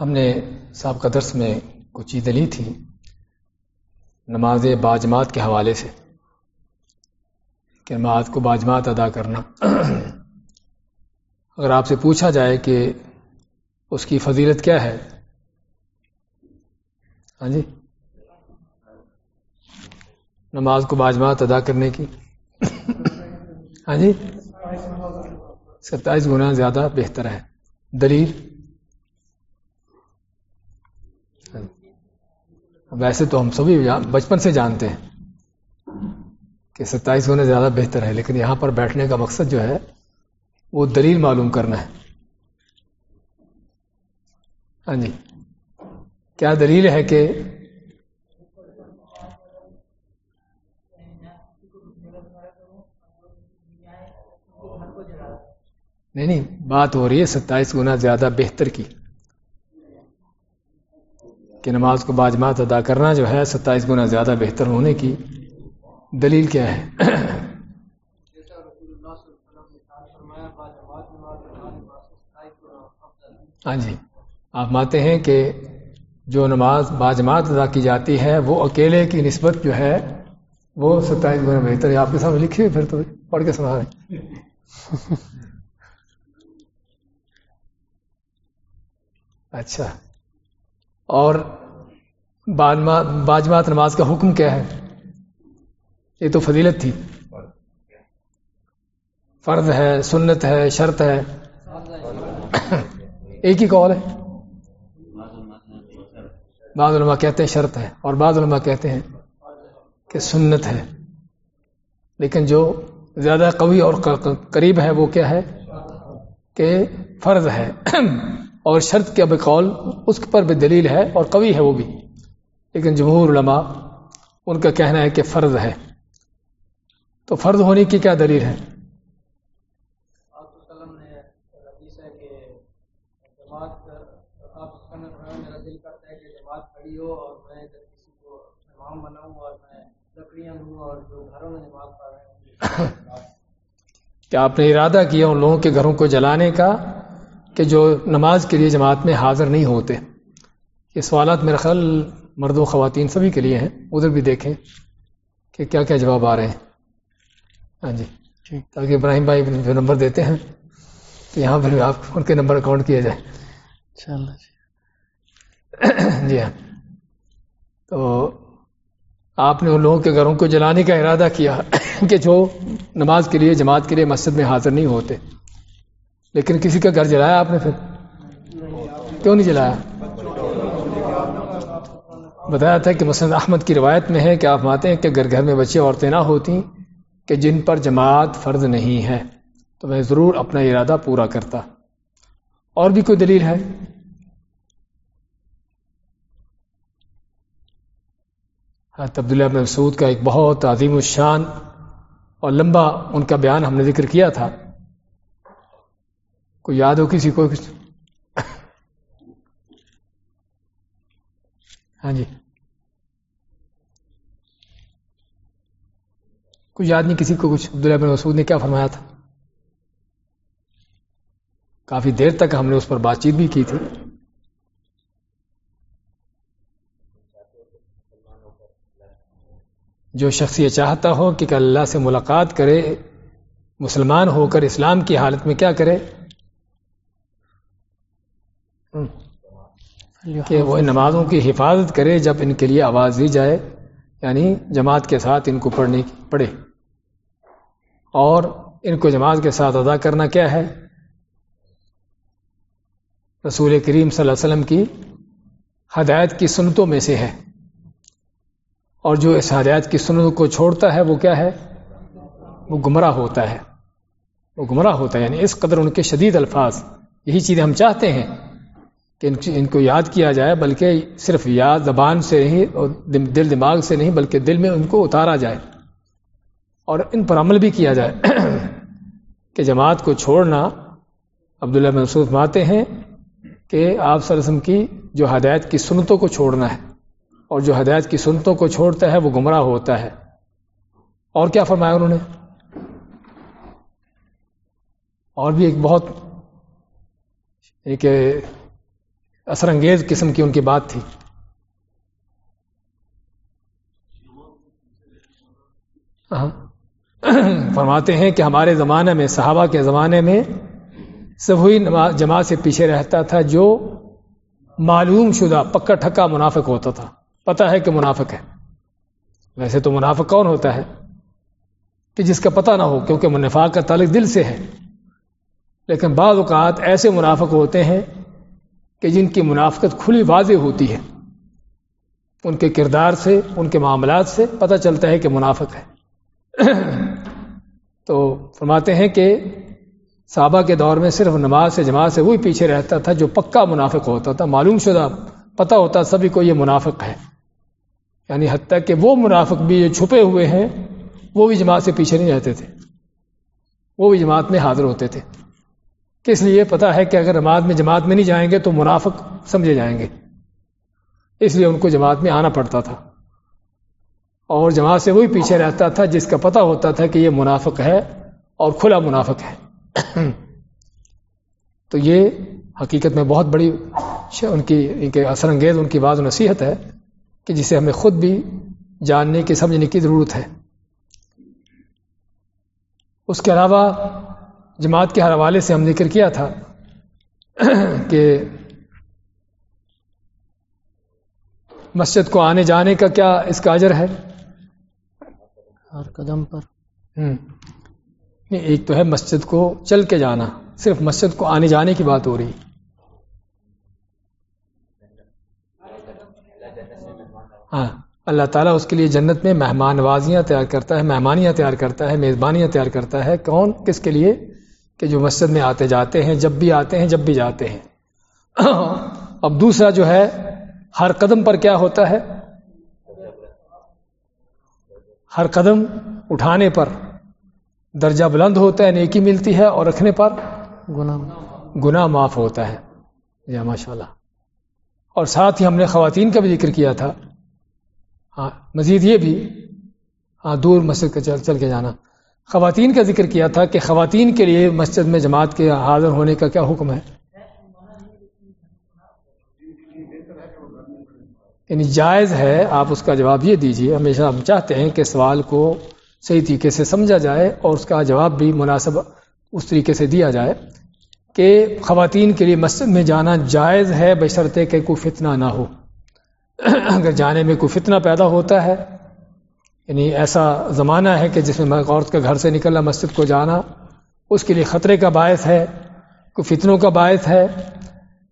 ہم نے سابقہ درس میں کچھ چیزیں لی تھیں نماز باجمات کے حوالے سے، کہ نماز کو باجمات ادا کرنا۔ اگر آپ سے پوچھا جائے کہ اس کی فضیلت کیا ہے۔ ہاں جی۔ نماز کو باجمات ادا کرنے کی۔ ہاں جی۔ ستائیس گنا زیادہ بہتر ہے۔ دلیل۔ ویسے تو ہم سبھی بچپن سے جانتے ہیں کہ ستائیس گنا زیادہ بہتر ہے، لیکن یہاں پر بیٹھنے کا مقصد جو ہے، وہ دلیل معلوم کرنا ہے۔ ہاں جی۔ کیا دلیل ہے کہ نہیں نہیں، بات ہو رہی ہے ستائیس گنا زیادہ بہتر کی۔ کہ نماز کو باجمات ادا کرنا جو ہے ستائیس گنا زیادہ بہتر ہونے کی دلیل کیا ہے؟ ہاں جی۔ آپ مانتے ہیں کہ جو نماز باجمات ادا کی جاتی ہے، وہ اکیلے کی نسبت جو ہے، وہ ستائیس گنا بہتر ہے۔ آپ کے سامنے لکھے ہوئے پھر تو پڑھ کے سنا رہے اچھا۔ اور باجمات نماز کا حکم کیا ہے؟ یہ تو فضیلت تھی۔ فرض ہے، سنت ہے، شرط ہے۔ ایک ہی کال ہے۔ بعض علماء کہتے ہیں شرط ہے اور بعض علماء کہتے ہیں کہ سنت ہے۔ لیکن جو زیادہ قوی اور قریب ہے وہ کیا ہے؟ کہ فرض ہے۔ اور شرط کے اب قول اس پر بھی دلیل ہے اور قوی ہے وہ بھی۔ لیکن جمہور علماء ان کا کہنا ہے کہ فرض ہے۔ تو فرض ہونے کی کیا دلیل ہے؟ کیا آپ نے ارادہ کیا ان لوگوں کے گھروں کو جلانے کا؟ کہ جو نماز کے لیے جماعت میں حاضر نہیں ہوتے۔ یہ سوالات میرا خیال مرد و خواتین سبھی کے لیے ہیں۔ ادھر بھی دیکھیں کہ کیا کیا جواب آ رہے ہیں۔ ہاں جی۔ تاکہ ابراہیم بھائی جو نمبر دیتے ہیں تو یہاں پھر آپ ان کے نمبر اکاؤنٹ کیا جائے جی۔, جی ہاں۔ تو آپ نے ان لوگوں کے گھروں کو جلانے کا ارادہ کیا کہ جو نماز کے لیے جماعت کے لیے مسجد میں حاضر نہیں ہوتے۔ لیکن کسی کا گھر جلایا آپ نے پھر؟ کیوں نہیں جلایا؟ بتایا تھا کہ مسند احمد کی روایت میں ہے کہ آپ ماتے ہیں کہ گھر گھر میں بچے عورتیں نہ ہوتی کہ جن پر جماعت فرض نہیں ہے، تو میں ضرور اپنا ارادہ پورا کرتا۔ اور بھی کوئی دلیل ہے؟ ہاں عبداللہ ابن مسعود کا ایک بہت عظیم الشان اور لمبا ان کا بیان ہم نے ذکر کیا تھا۔ کوئی یاد ہو کسی کو؟ کچھ ہاں جی۔ کچھ یاد نہیں کسی کو، کچھ عبداللہ بن مسعود نے کیا فرمایا تھا؟ کافی دیر تک ہم نے اس پر بات چیت بھی کی تھی۔ جو شخص یہ چاہتا ہو کہ اللہ سے ملاقات کرے، مسلمان ہو کر اسلام کی حالت میں کیا کرے؟ کہ وہ نمازوں کی حفاظت کرے جب ان کے لیے آواز دی جائے یعنی جماعت کے ساتھ ان کو پڑھنے کی پڑھے۔ اور ان کو جماعت کے ساتھ ادا کرنا کیا ہے؟ رسول کریم صلی اللہ علیہ وسلم کی ہدایت کی سنتوں میں سے ہے۔ اور جو اس ہدایت کی سنتوں کو چھوڑتا ہے وہ کیا ہے؟ وہ گمراہ ہوتا ہے۔ وہ گمراہ ہوتا ہے یعنی اس قدر ان کے شدید الفاظ۔ یہی چیزیں ہم چاہتے ہیں۔ کہ ان کو یاد کیا جائے، بلکہ صرف یاد زبان سے نہیں اور دل دماغ سے نہیں، بلکہ دل میں ان کو اتارا جائے اور ان پر عمل بھی کیا جائے۔ کہ جماعت کو چھوڑنا، عبداللہ محسوس ماتے ہیں کہ آپ سرسم کی جو ہدایت کی سنتوں کو چھوڑنا ہے اور جو ہدایت کی سنتوں کو چھوڑتا ہے، وہ گمراہ ہوتا ہے۔ اور کیا فرمایا انہوں نے؟ اور بھی ایک بہت ایک اثر انگیز قسم کی ان کی بات تھی۔ فرماتے ہیں کہ ہمارے زمانے میں، صحابہ کے زمانے میں سب ہوئی جماعت سے پیچھے رہتا تھا جو معلوم شدہ، پکا ٹھکا منافق ہوتا تھا۔ پتا ہے کہ منافق ہے۔ ویسے تو منافق کون ہوتا ہے؟ کہ جس کا پتہ نہ ہو، کیونکہ منفاق کا تعلق دل سے ہے۔ لیکن بعض اوقات ایسے منافق ہوتے ہیں کہ جن کی منافقت کھلی واضح ہوتی ہے، ان کے کردار سے، ان کے معاملات سے پتہ چلتا ہے کہ منافق ہے۔ تو فرماتے ہیں کہ صحابہ کے دور میں صرف نماز سے، جماعت سے وہی پیچھے رہتا تھا جو پکا منافق ہوتا تھا۔ معلوم شدہ، پتہ ہوتا سبھی کو یہ منافق ہے۔ یعنی حتیٰ کہ وہ منافق بھی جو چھپے ہوئے ہیں، وہ بھی جماعت سے پیچھے نہیں رہتے تھے۔ وہ بھی جماعت میں حاضر ہوتے تھے۔ کس لیے پتا ہے کہ اگر نماز میں جماعت میں نہیں جائیں گے تو منافق سمجھے جائیں گے۔ اس لیے ان کو جماعت میں آنا پڑتا تھا۔ اور جماعت سے وہی پیچھے رہتا تھا جس کا پتہ ہوتا تھا کہ یہ منافق ہے اور کھلا منافق ہے۔ تو یہ حقیقت میں بہت بڑی ان کی ان کے اثر انگیز، ان کی بعض نصیحت ہے کہ جسے ہمیں خود بھی جاننے کی، سمجھنے کی ضرورت ہے۔ اس کے علاوہ جماعت کے ہر حوالے سے ہم ذکر کیا تھا کہ مسجد کو آنے جانے کا کیا اس کا اجر ہے؟ ہر قدم پر۔ ایک تو ہے مسجد کو چل کے جانا صرف مسجد کو آنے جانے کی بات ہو رہی۔ ہاں اللہ تعالیٰ اس کے لیے جنت میں مہمان نوازیاں تیار کرتا ہے مہمانیاں تیار کرتا ہے میزبانیاں تیار کرتا ہے۔ کون؟ کس کے لیے؟ کہ جو مسجد میں آتے جاتے ہیں جب بھی آتے ہیں جب بھی جاتے ہیں۔ اب دوسرا جو ہے ہر قدم پر کیا ہوتا ہے؟ ہر قدم اٹھانے پر۔ درجہ بلند ہوتا ہے نیکی ملتی ہے اور رکھنے پر گنا گناہ معاف ہوتا ہے۔ جی ماشاء اللہ اور ساتھ ہی ہم نے خواتین کا بھی ذکر کیا تھا۔ ہاں مزید یہ بھی۔ ہاں دور مسجد کا چل چل کے جانا۔ خواتین کا ذکر کیا تھا کہ خواتین کے لیے مسجد میں جماعت کے حاضر ہونے کا کیا حکم ہے؟ یعنی جائز ہے، آپ اس کا جواب یہ دیجیے ہمیشہ ہم چاہتے ہیں کہ سوال کو صحیح طریقے سے سمجھا جائے اور اس کا جواب بھی مناسب اس طریقے سے دیا جائے کہ خواتین کے لیے مسجد میں جانا جائز ہے بشرطے کہ کوئی فتنہ نہ ہو۔ اگر جانے میں کوئی فتنہ پیدا ہوتا ہے یعنی ایسا زمانہ ہے کہ جس میں عورت کا گھر سے نکلنا مسجد کو جانا اس کے لیے خطرے کا باعث ہے کوئی فتنوں کا باعث ہے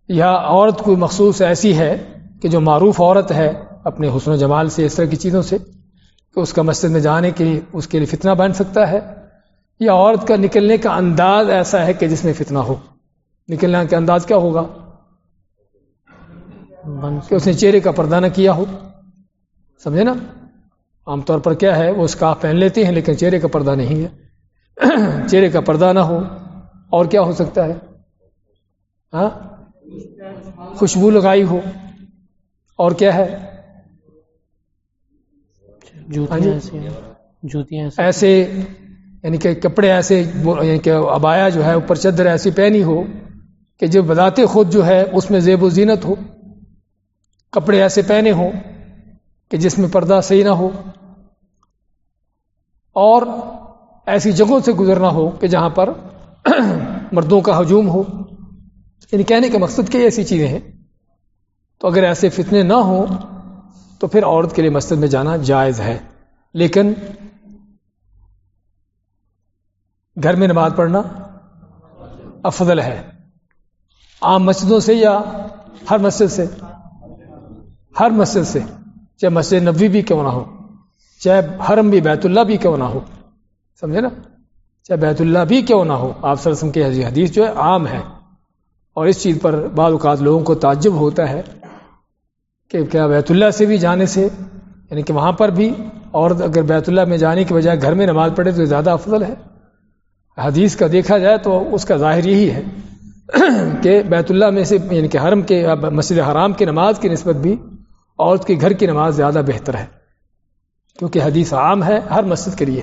یا عورت کوئی مخصوص ایسی ہے کہ جو معروف عورت ہے اپنے حسن و جمال سے اس طرح کی چیزوں سے کہ اس کا مسجد میں جانے کے لیے اس کے لیے فتنہ بن سکتا ہے یا عورت کا نکلنے کا انداز ایسا ہے کہ جس میں فتنہ ہو۔ نکلنے کا انداز کیا ہوگا؟ کہ اس نے چہرے کا پردہ نہ کیا ہو۔ سمجھے نا؟ عام طور پر کیا ہے وہ اسکاف پہن لیتے ہیں لیکن چہرے کا پردہ نہیں ہے۔ چہرے کا پردہ نہ ہو اور کیا ہو سکتا ہے؟ ہاں؟ خوشبو لگائی ہو اور کیا ہے؟ ہاں جی؟ ایسے یعنی کہ کپڑے ایسے یعنی کہ ابایا جو ہے اوپر چدر ایسی پہنی ہو کہ جو بذات خود جو ہے اس میں زیب و زینت ہو۔ کپڑے ایسے پہنے ہوں کہ جس میں پردہ صحیح نہ ہو اور ایسی جگہوں سے گزرنا ہو کہ جہاں پر مردوں کا ہجوم ہو۔ یعنی کہنے کا مقصد کہ ایسی چیزیں ہیں۔ تو اگر ایسے فتنے نہ ہوں تو پھر عورت کے لیے مسجد میں جانا جائز ہے۔ لیکن گھر میں نماز پڑھنا افضل ہے۔ عام مسجدوں سے یا ہر مسجد سے؟ ہر مسجد سے۔ چاہے مسجد نبوی بھی کیوں نہ ہو، چاہے حرم بھی بیت اللہ بھی کیوں نہ ہو، سمجھے نا؟ چاہے بیت اللہ بھی کیوں نہ ہو، آپ سرسم کے حدیث جو ہے عام ہے۔ اور اس چیز پر بعض اوقات لوگوں کو تعجب ہوتا ہے کہ کیا بیت اللہ سے بھی جانے سے یعنی کہ وہاں پر بھی، اور اگر بیت اللہ میں جانے کی بجائے گھر میں نماز پڑھے تو زیادہ افضل ہے۔ حدیث کا دیکھا جائے تو اس کا ظاہر یہی ہے کہ بیت اللہ میں سے یعنی کہ حرم کے مسجد حرام کی نماز کی نسبت بھی عورت کے گھر کی نماز زیادہ بہتر ہے۔ کیونکہ حدیث عام ہے ہر مسجد کے لیے۔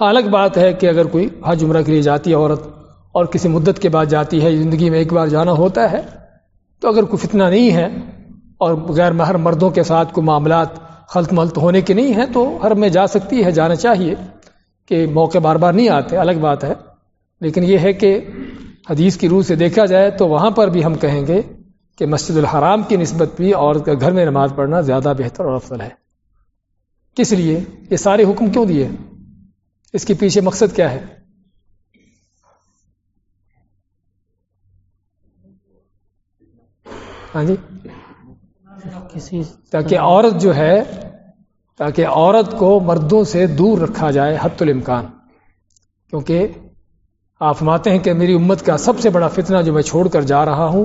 ہاں الگ بات ہے کہ اگر کوئی حج عمرہ کے لیے جاتی ہے، عورت اور کسی مدت کے بعد جاتی ہے، زندگی میں ایک بار جانا ہوتا ہے، تو اگر کوئی فتنہ نہیں ہے اور غیر مہر مردوں کے ساتھ کوئی معاملات خلط ملط ہونے کے نہیں ہیں، تو ہر میں جا سکتی ہے، جانا چاہیے کہ موقع بار بار نہیں آتے۔ الگ بات ہے۔ لیکن یہ ہے کہ حدیث کی روح سے دیکھا جائے تو وہاں پر بھی ہم کہیں گے کہ مسجد الحرام کی نسبت بھی عورت کا گھر میں نماز پڑھنا زیادہ بہتر اور افضل ہے۔ کس لیے؟ یہ سارے حکم کیوں دیے؟ اس کے پیچھے مقصد کیا ہے؟ ہاں جی؟ کسی تاکہ عورت جو ہے، تاکہ عورت کو مردوں سے دور رکھا جائے حت الامکان۔ کیونکہ آپ ماتے ہیں کہ میری امت کا سب سے بڑا فتنہ جو میں چھوڑ کر جا رہا ہوں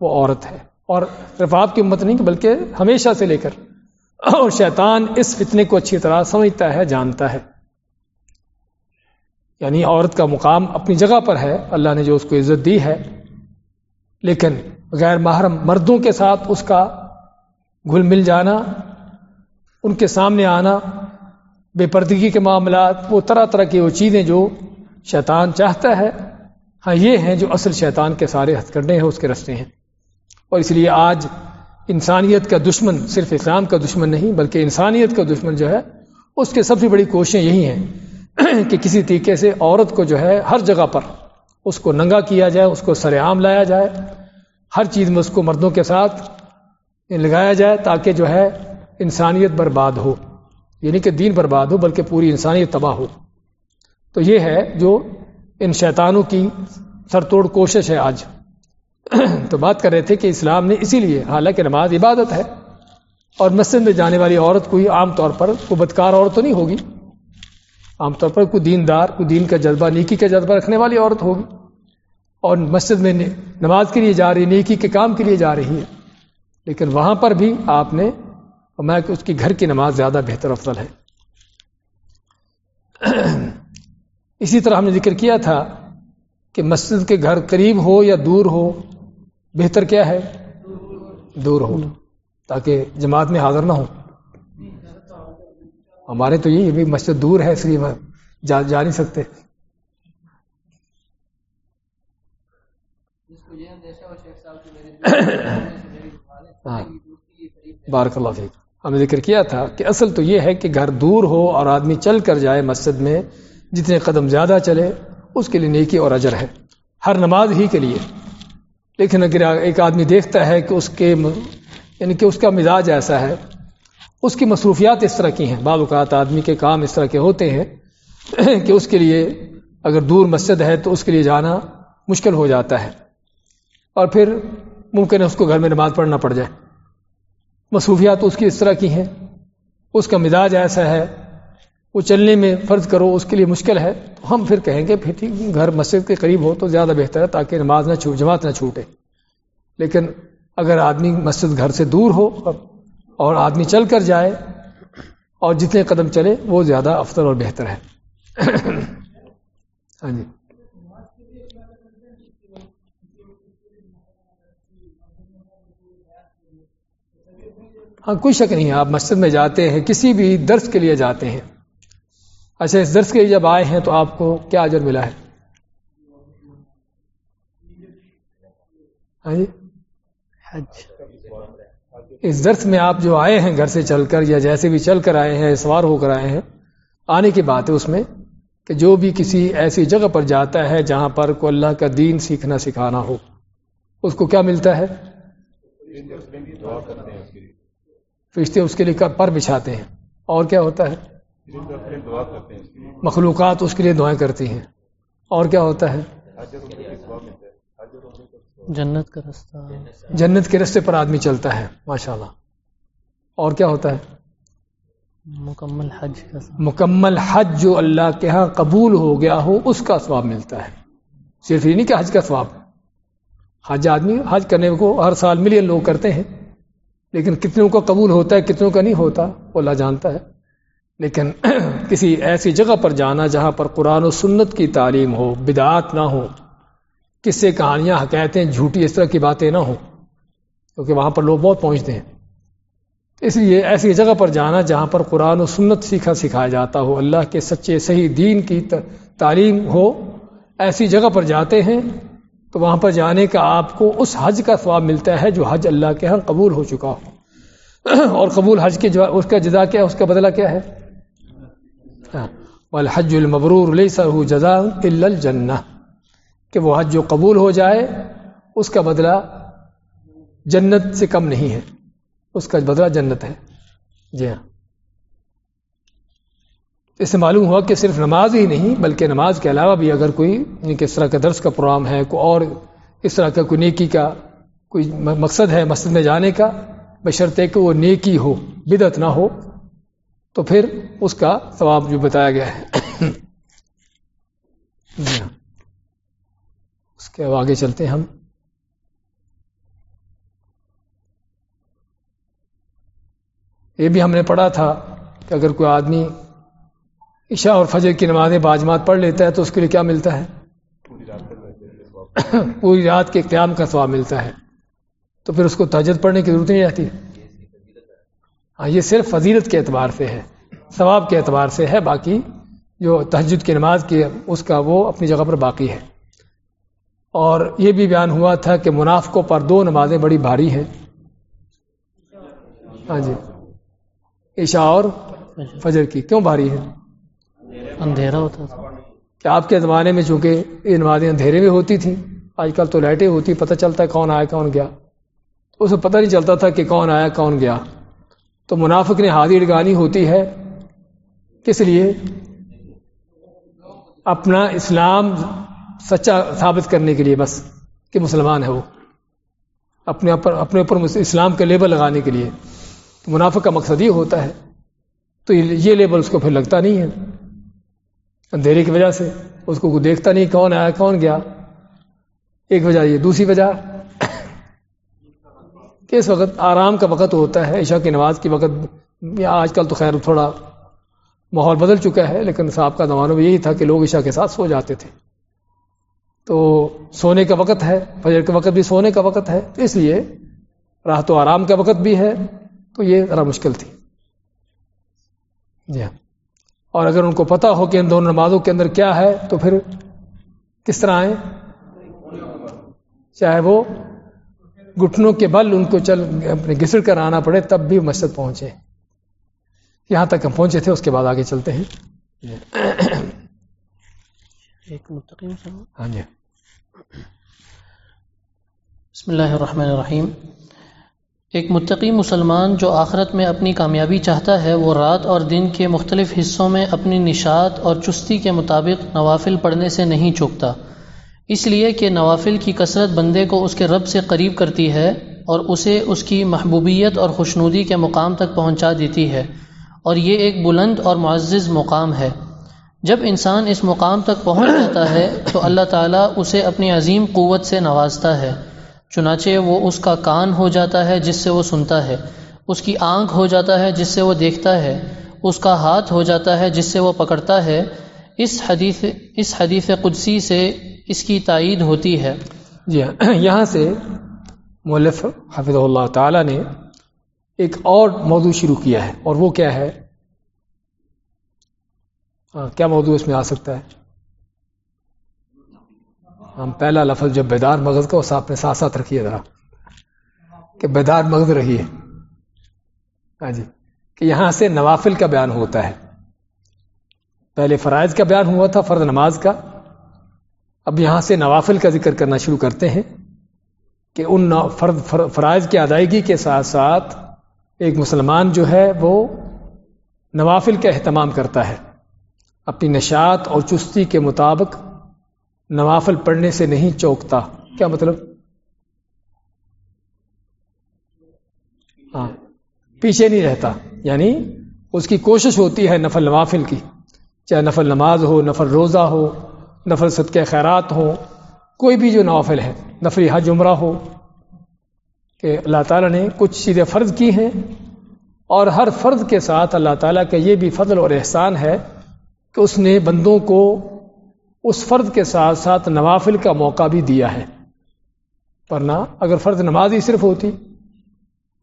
وہ عورت ہے۔ اور صرف آپ کی امت نہیں بلکہ ہمیشہ سے لے کر۔ اور شیطان اس فتنے کو اچھی طرح سمجھتا ہے، جانتا ہے۔ یعنی عورت کا مقام اپنی جگہ پر ہے، اللہ نے جو اس کو عزت دی ہے۔ لیکن غیر محرم مردوں کے ساتھ اس کا گھل مل جانا، ان کے سامنے آنا، بے پردگی کے معاملات، وہ طرح طرح کی وہ چیزیں جو شیطان چاہتا ہے۔ ہاں یہ ہیں جو اصل شیطان کے سارے ہتھ کرنے ہیں، اس کے رستے ہیں۔ اور اس لیے آج انسانیت کا دشمن صرف اسلام کا دشمن نہیں، بلکہ انسانیت کا دشمن جو ہے، اس کے سب سے بڑی کوششیں یہی ہیں کہ کسی طریقے سے عورت کو جو ہے ہر جگہ پر اس کو ننگا کیا جائے، اس کو سر عام لایا جائے، ہر چیز میں اس کو مردوں کے ساتھ لگایا جائے تاکہ جو ہے انسانیت برباد ہو۔ یعنی کہ دین برباد ہو، بلکہ پوری انسانیت تباہ ہو۔ تو یہ ہے جو ان شیطانوں کی سر توڑ کوشش ہے آج۔ تو بات کر رہے تھے کہ اسلام نے اسی لیے، حالانکہ نماز عبادت ہے، اور مسجد میں جانے والی عورت کوئی عام طور پر کوئی بدکار عورت تو نہیں ہوگی۔ عام طور پر کوئی دیندار، کوئی دین کا جذبہ، نیکی کا جذبہ رکھنے والی عورت ہوگی۔ اور مسجد میں نماز کے لیے جا رہی، نیکی کے کام کے لیے جا رہی ہے۔ لیکن وہاں پر بھی آپ نے فرمایا کہ اس کی گھر کی نماز زیادہ بہتر افضل ہے۔ اسی طرح ہم نے ذکر کیا تھا کہ مسجد کے گھر قریب ہو یا دور ہو بہتر کیا ہے؟ دور ہو۔ تاکہ جماعت میں حاضر نہ ہو ہمارے تو یہ بھی مسجد دور ہے، اس لیے جا جا نہیں سکتے۔ ہاں۔ بارک اللہ فیک۔ ہم نے ذکر کیا تھا کہ اصل تو یہ ہے کہ گھر دور ہو اور آدمی چل کر جائے مسجد میں، جتنے قدم زیادہ چلے، اس کے لیے نیکی اور اجر ہے۔ ہر نماز ہی کے لیے۔ لیکن اگر ایک آدمی دیکھتا ہے کہ اس کے یعنی کہ اس کا مزاج ایسا ہے، اس کی مصروفیات اس طرح کی ہیں۔ بعض اوقات آدمی کے کام اس طرح کے ہوتے ہیں کہ اس کے لیے اگر دور مسجد ہے تو اس کے لیے جانا مشکل ہو جاتا ہے۔ اور پھر ممکن ہے اس کو گھر میں نماز پڑھنا پڑ جائے۔ مصروفیات اس کی اس طرح کی ہیں۔ اس کا مزاج ایسا ہے وہ چلنے میں فرض کرو اس کے لیے مشکل ہے، تو ہم پھر کہیں گے پھر ٹھیک جی، گھر مسجد کے قریب ہو تو زیادہ بہتر ہے تاکہ نماز نہ چھوٹ، جماعت نہ چھوٹے۔ لیکن اگر آدمی مسجد گھر سے دور ہو اور آدمی چل کر جائے اور جتنے قدم چلے، وہ زیادہ افضل اور بہتر ہے۔ ہاں جی۔ ہاں کوئی شک نہیں ہے آپ مسجد میں جاتے ہیں، کسی بھی درس کے لیے جاتے ہیں۔ اچھا اس درس کے لیے جب آئے ہیں تو آپ کو کیا اجر ملا ہے؟ ہاں جی؟ اس درس میں آپ جو آئے ہیں گھر سے چل کر یا جیسے بھی چل کر آئے ہیں، سوار ہو کر آئے ہیں، آنے کی بات ہے اس میں کہ جو بھی کسی ایسی جگہ پر جاتا ہے جہاں پر کو اللہ کا دین سیکھنا سکھانا ہو، اس کو کیا ملتا ہے؟ فرشتے اس کے لیے پر بچھاتے ہیں؟ اور کیا ہوتا ہے؟ مخلوقات اس کے لیے دعائیں کرتی ہیں۔ اور کیا ہوتا ہے؟ جنت کا رستہ۔ جنت کے رستے پر آدمی چلتا ہے ماشاء اللہ اور کیا ہوتا ہے؟ مکمل حج کا مکمل حج جو اللہ کے ہاں قبول ہو گیا ہو اس کا ثواب ملتا ہے۔ صرف یہ نہیں کہ حج کا ثواب۔ حج آدمی حج کرنے کو ہر سال ملین لوگ کرتے ہیں لیکن کتنوں کا قبول ہوتا ہے کتنوں کا نہیں ہوتا وہ اللہ جانتا ہے۔ لیکن کسی ایسی جگہ پر جانا جہاں پر قرآن و سنت کی تعلیم ہو، بدعات نہ ہو کس سے کہانیاں، حکایتیں جھوٹی اس طرح کی باتیں نہ ہوں، کیونکہ وہاں پر لوگ بہت پہنچتے ہیں۔ اس لیے ایسی جگہ پر جانا جہاں پر قرآن و سنت سیکھا سکھایا جاتا ہو، اللہ کے سچے، صحیح دین کی تعلیم ہو، ایسی جگہ پر جاتے ہیں، تو وہاں پر جانے کا آپ کو اس حج کا ثواب ملتا ہے جو حج اللہ کے ہاں قبول ہو چکا ہو۔ اور قبول حج کے جو اس کا جزا کیا ہے، اس کا بدلہ کیا ہے؟ الحج المبرور سر جزا الجنہ کہ وہ حج جو قبول ہو جائے، اس کا بدلہ جنت سے کم نہیں ہے. اس کا بدلہ جنت ہے. جی ہاں. اس سے معلوم ہوا کہ صرف نماز ہی نہیں، بلکہ نماز کے علاوہ بھی اگر کوئی یعنی کس طرح کا درس کا پروگرام ہے، کوئی اور اس طرح کا کوئی نیکی کا کوئی مقصد ہے مسجد میں جانے کا بشرطے کہ وہ نیکی ہو بدت نہ ہو تو پھر اس کا ثواب جو بتایا گیا ہے۔ جی ہاں۔ اس کے آگے چلتے ہیں ہم۔ یہ بھی ہم نے پڑھا تھا کہ اگر کوئی آدمی عشاء اور فجر کی نمازیں باجمات پڑھ لیتا ہے تو اس کے لیے کیا ملتا ہے؟ پوری رات کے قیام کا ثواب ملتا ہے۔ تو پھر اس کو تجد پڑھنے کی ضرورت نہیں رہتی۔ ہاں یہ صرف فضیلت کے اعتبار سے ہے ثواب کے اعتبار سے ہے باقی جو تہجد کی نماز کی اس کا وہ اپنی جگہ پر باقی ہے۔ اور یہ بھی بیان ہوا تھا کہ منافقوں پر دو نمازیں بڑی بھاری ہیں۔ ہاں جی۔ عشاء اور فجر کی کیوں بھاری ہے اندھیرا ہوتا تھا۔ کہ آپ کے زمانے میں چونکہ یہ نمازیں اندھیرے میں ہوتی تھیں آج کل تو لائٹیں ہوتی پتہ چلتا ہے کون آیا کون گیا۔ اسے پتہ نہیں چلتا تھا کہ کون آیا کون گیا۔ تو منافق نے حاضر گانی ہوتی ہے کس لیے؟ اپنا اسلام سچا ثابت کرنے کے لیے بس، کہ مسلمان ہے وہ، اپنے اوپر اپنے اوپر اسلام کا لیبل لگانے کے لیے۔ تو منافق کا مقصد یہ ہوتا ہے، تو یہ لیبل اس کو پھر لگتا نہیں ہے۔ اندھیرے کی وجہ سے اس کو دیکھتا نہیں، کون آیا، کون گیا؟ ایک وجہ یہ، دوسری وجہ کہ اس وقت آرام کا وقت ہوتا ہے، عشاء کی نماز کی وقت آج کل تو خیر تھوڑا ماحول بدل چکا ہے، لیکن صاحب کا زمانہ میں یہی تھا کہ لوگ عشاء کے ساتھ سو جاتے تھے۔ تو سونے کا وقت ہے، فجر کے وقت بھی سونے کا وقت ہے اس لیے راحت و آرام کا وقت بھی ہے، تو یہ ذرا مشکل تھی۔ جی ہاں۔ اور اگر ان کو پتا ہو کہ ان دونوں نمازوں کے اندر کیا ہے، تو پھر کس طرح آئیں؟ چاہے وہ گٹنوں کے بل ان کو چل اپنے گسڑ کر آنا پڑے تب بھی مسجد پہنچے۔ یہاں تک ہم پہنچے تھے اس کے بعد آگے چلتے ہیں۔ ہاں جی۔ بسم اللہ الرحمن الرحیم۔ ایک متقی مسلمان جو آخرت میں اپنی کامیابی چاہتا ہے وہ رات اور دن کے مختلف حصوں میں اپنی نشاط اور چستی کے مطابق نوافل پڑھنے سے نہیں چوکتا۔ اس لیے کہ نوافل کی کثرت بندے کو اس کے رب سے قریب کرتی ہے اور اسے اس کی محبوبیت اور خوشنودی کے مقام تک پہنچا دیتی ہے اور یہ ایک بلند اور معزز مقام ہے۔ جب انسان اس مقام تک پہنچ جاتا ہے تو اللہ تعالیٰ اسے اپنی عظیم قوت سے نوازتا ہے۔ چنانچہ وہ اس کا کان ہو جاتا ہے جس سے وہ سنتا ہے۔ اس کی آنکھ ہو جاتا ہے جس سے وہ دیکھتا ہے۔ اس کا ہاتھ ہو جاتا ہے جس سے وہ پکڑتا ہے۔ اس حدیث اس حدیث قدسی سے اس کی تائید ہوتی ہے۔ جی ہاں یہاں سے مولف حافظ اللہ تعالی نے ایک اور موضوع شروع کیا ہے اور وہ کیا ہے؟ ہاں، کیا موضوع اس میں آ سکتا ہے؟ ہم پہلا لفظ جب بیدار مغز کا اس اپنے ساتھ ساتھ رکھیے ذرا کہ بیدار مغز رہیے۔ ہاں جی کہ یہاں سے نوافل کا بیان ہوتا ہے۔ پہلے فرائض کا بیان ہوا تھا فرض نماز کا اب یہاں سے نوافل کا ذکر کرنا شروع کرتے ہیں کہ ان فرض فرائض کی ادائیگی کے ساتھ ساتھ ایک مسلمان جو ہے وہ نوافل کا اہتمام کرتا ہے۔ اپنی نشاط اور چستی کے مطابق نوافل پڑھنے سے نہیں چوکتا۔ کیا مطلب؟ ہاں پیچھے نہیں رہتا۔ یعنی اس کی کوشش ہوتی ہے نفل نوافل کی، چاہے نفل نماز ہو، نفل روزہ ہو۔ نفل صدقہ خیرات ہو کوئی بھی جو نوافل ہے نفری حج عمرہ ہو، کہ اللہ تعالیٰ نے کچھ چیزیں فرض کی ہیں اور ہر فرض کے ساتھ اللہ تعالیٰ کا یہ بھی فضل اور احسان ہے کہ اس نے بندوں کو اس فرد کے ساتھ ساتھ نوافل کا موقع بھی دیا ہے۔ ورنہ اگر فرد نماز ہی صرف ہوتی،